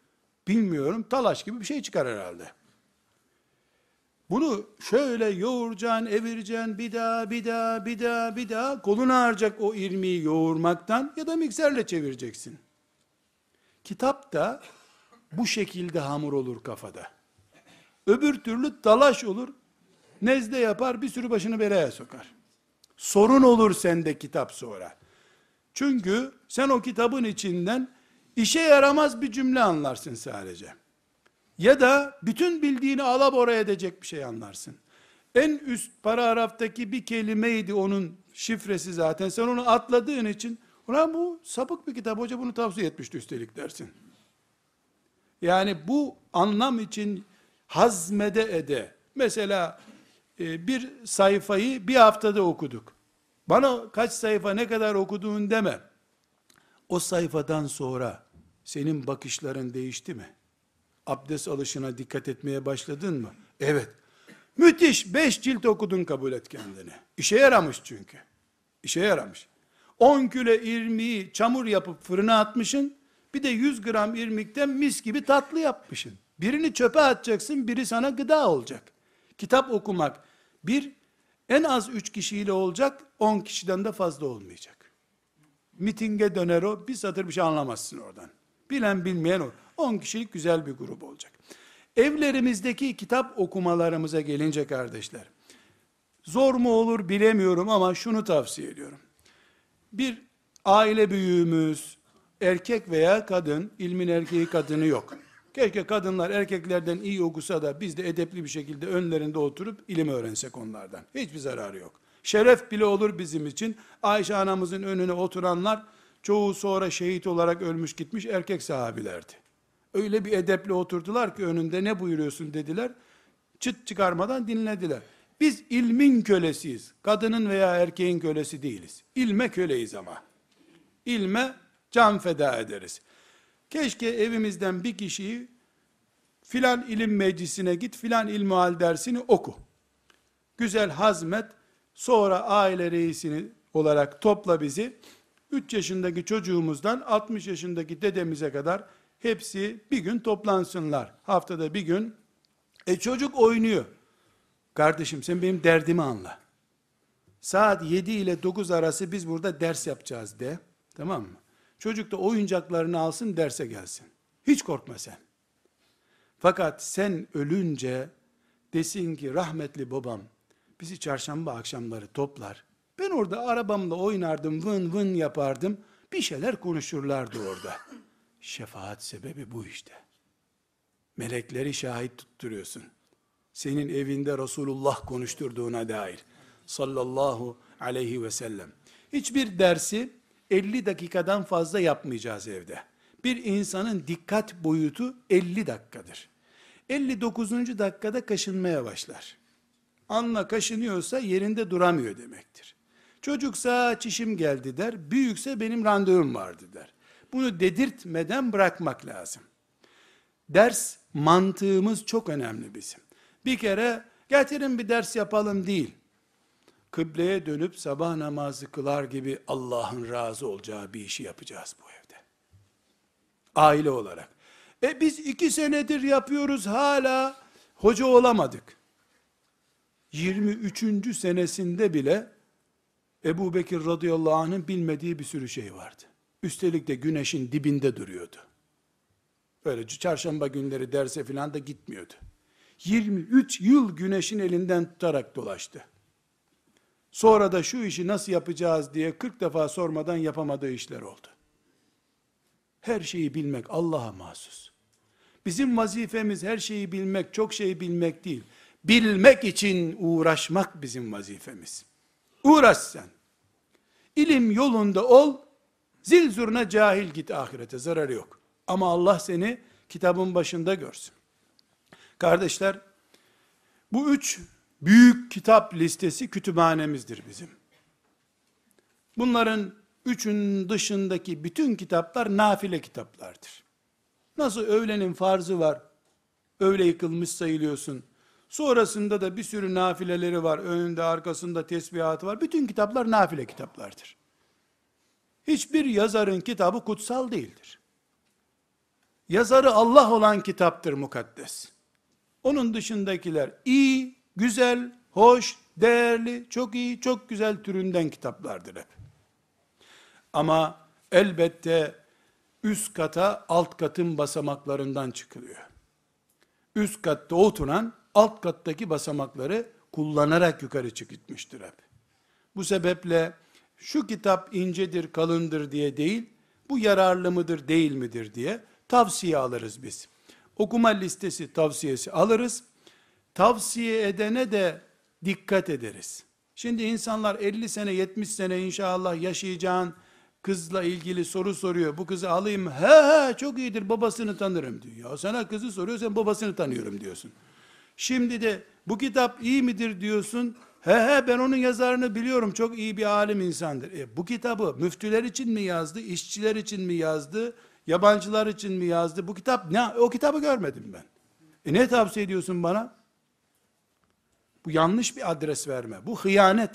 Bilmiyorum. Talaş gibi bir şey çıkar herhalde. Bunu şöyle yoğuracaksın, evireceksin, bir daha, bir daha, bir daha, bir daha. Kolun ağrıyacak o irmiği yoğurmaktan ya da mikserle çevireceksin. Kitap da bu şekilde hamur olur kafada. Öbür türlü dalaş olur, nezle yapar, bir sürü başını belaya sokar. Sorun olur sende kitap sonra. Çünkü sen o kitabın içinden işe yaramaz bir cümle anlarsın sadece. Ya da bütün bildiğini alabora edecek bir şey anlarsın. En üst paragraftaki bir kelimeydi onun şifresi zaten. Sen onu atladığın için, ulan bu sapık bir kitap, hoca bunu tavsiye etmişti üstelik dersin. Yani bu anlam için hazmede ede. Mesela bir sayfayı bir haftada okuduk. Bana kaç sayfa ne kadar okuduğun deme. O sayfadan sonra senin bakışların değişti mi? Abdest alışına dikkat etmeye başladın mı? Evet. Müthiş. Beş cilt okudun kabul et kendini. İşe yaramış çünkü. İşe yaramış. 10 kilo irmiği çamur yapıp fırına atmışın. Bir de 100 gram irmikten mis gibi tatlı yapmışın. Birini çöpe atacaksın, biri sana gıda olacak. Kitap okumak bir en az üç kişiyle olacak, on kişiden de fazla olmayacak. Mitinge döner o, bir satır bir şey anlamazsın oradan. Bilen bilmeyen o. On kişilik güzel bir grup olacak. Evlerimizdeki kitap okumalarımıza gelince kardeşler, zor mu olur bilemiyorum ama şunu tavsiye ediyorum. Bir aile büyüğümüz, erkek veya kadın, ilmin erkeği kadını yok. Keşke kadınlar erkeklerden iyi okusa da biz de edepli bir şekilde önlerinde oturup ilim öğrensek onlardan. Hiçbir zararı yok. Şeref bile olur bizim için. Ayşe anamızın önüne oturanlar çoğu sonra şehit olarak ölmüş gitmiş erkek sahabilerdi. Öyle bir edeple oturdular ki önünde ne buyuruyorsun dediler. Çıt çıkarmadan dinlediler. Biz ilmin kölesiyiz. Kadının veya erkeğin kölesi değiliz. İlme köleyiz ama. İlme can feda ederiz. Keşke evimizden bir kişiyi filan ilim meclisine git, filan ilmuhal dersini oku. Güzel hazmet, sonra aile reisini olarak topla bizi. 3 yaşındaki çocuğumuzdan 60 yaşındaki dedemize kadar hepsi bir gün toplansınlar. Haftada bir gün. E çocuk oynuyor. Kardeşim sen benim derdimi anla. Saat 7 ile 9 arası biz burada ders yapacağız de. Tamam mı? Çocuk da oyuncaklarını alsın derse gelsin. Hiç korkma sen. Fakat sen ölünce desin ki rahmetli babam bizi çarşamba akşamları toplar. Ben orada arabamla oynardım, vın vın yapardım. Bir şeyler konuşurlardı orada. (laughs) Şefaat sebebi bu işte. Melekleri şahit tutturuyorsun. senin evinde Resulullah konuşturduğuna dair. Sallallahu aleyhi ve sellem. Hiçbir dersi 50 dakikadan fazla yapmayacağız evde. Bir insanın dikkat boyutu 50 dakikadır. 59. dakikada kaşınmaya başlar. Anla kaşınıyorsa yerinde duramıyor demektir. Çocuksa çişim geldi der, büyükse benim randevum vardı der. Bunu dedirtmeden bırakmak lazım. Ders mantığımız çok önemli bizim. Bir kere getirin bir ders yapalım değil. Kıbleye dönüp sabah namazı kılar gibi Allah'ın razı olacağı bir işi yapacağız bu evde. Aile olarak. E biz iki senedir yapıyoruz hala hoca olamadık. 23. senesinde bile Ebu Bekir radıyallahu anh'ın bilmediği bir sürü şey vardı. Üstelik de güneşin dibinde duruyordu. Böyle çarşamba günleri derse filan da gitmiyordu. 23 yıl güneşin elinden tutarak dolaştı. Sonra da şu işi nasıl yapacağız diye 40 defa sormadan yapamadığı işler oldu. Her şeyi bilmek Allah'a mahsus. Bizim vazifemiz her şeyi bilmek, çok şeyi bilmek değil. Bilmek için uğraşmak bizim vazifemiz. Uğraş sen. İlim yolunda ol, zil zurna cahil git ahirete, zararı yok. Ama Allah seni kitabın başında görsün. Kardeşler, bu üç büyük kitap listesi kütüphanemizdir bizim. Bunların üçün dışındaki bütün kitaplar nafile kitaplardır. Nasıl öğlenin farzı var, öğle yıkılmış sayılıyorsun. Sonrasında da bir sürü nafileleri var, önünde arkasında tesbihatı var. Bütün kitaplar nafile kitaplardır. Hiçbir yazarın kitabı kutsal değildir. Yazarı Allah olan kitaptır mukaddes. Onun dışındakiler iyi, güzel, hoş, değerli, çok iyi, çok güzel türünden kitaplardır hep. Ama elbette üst kata alt katın basamaklarından çıkılıyor. Üst katta oturan alt kattaki basamakları kullanarak yukarı çıkmıştır hep. Bu sebeple şu kitap incedir, kalındır diye değil, bu yararlı mıdır, değil midir diye tavsiye alırız biz. Okuma listesi tavsiyesi alırız. Tavsiye edene de dikkat ederiz. Şimdi insanlar 50 sene 70 sene inşallah yaşayacağın kızla ilgili soru soruyor. Bu kızı alayım? He he çok iyidir babasını tanırım diyor. Ya sana kızı soruyor sen babasını tanıyorum diyorsun. Şimdi de bu kitap iyi midir diyorsun. He he ben onun yazarını biliyorum çok iyi bir alim insandır. E, bu kitabı müftüler için mi yazdı, işçiler için mi yazdı, yabancılar için mi yazdı? Bu kitap ne? O kitabı görmedim ben. E ne tavsiye ediyorsun bana? Bu yanlış bir adres verme. Bu hıyanet.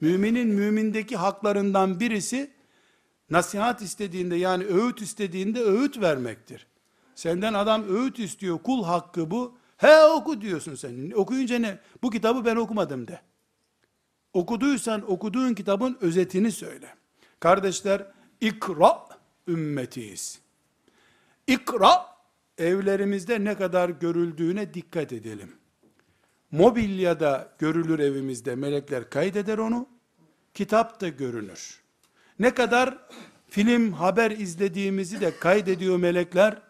Müminin mümindeki haklarından birisi nasihat istediğinde yani öğüt istediğinde öğüt vermektir. Senden adam öğüt istiyor. Kul hakkı bu. He oku diyorsun sen. Okuyunca ne? Bu kitabı ben okumadım de. Okuduysan okuduğun kitabın özetini söyle. Kardeşler ikra ümmetiyiz. İkra evlerimizde ne kadar görüldüğüne dikkat edelim. Mobilyada görülür evimizde melekler kaydeder onu. Kitap da görünür. Ne kadar film, haber izlediğimizi de kaydediyor melekler.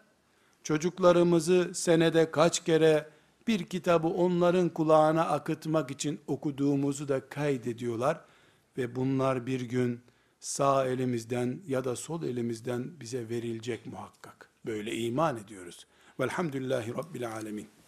Çocuklarımızı senede kaç kere bir kitabı onların kulağına akıtmak için okuduğumuzu da kaydediyorlar. Ve bunlar bir gün sağ elimizden ya da sol elimizden bize verilecek muhakkak. Böyle iman ediyoruz. Velhamdülillahi Rabbil Alemin.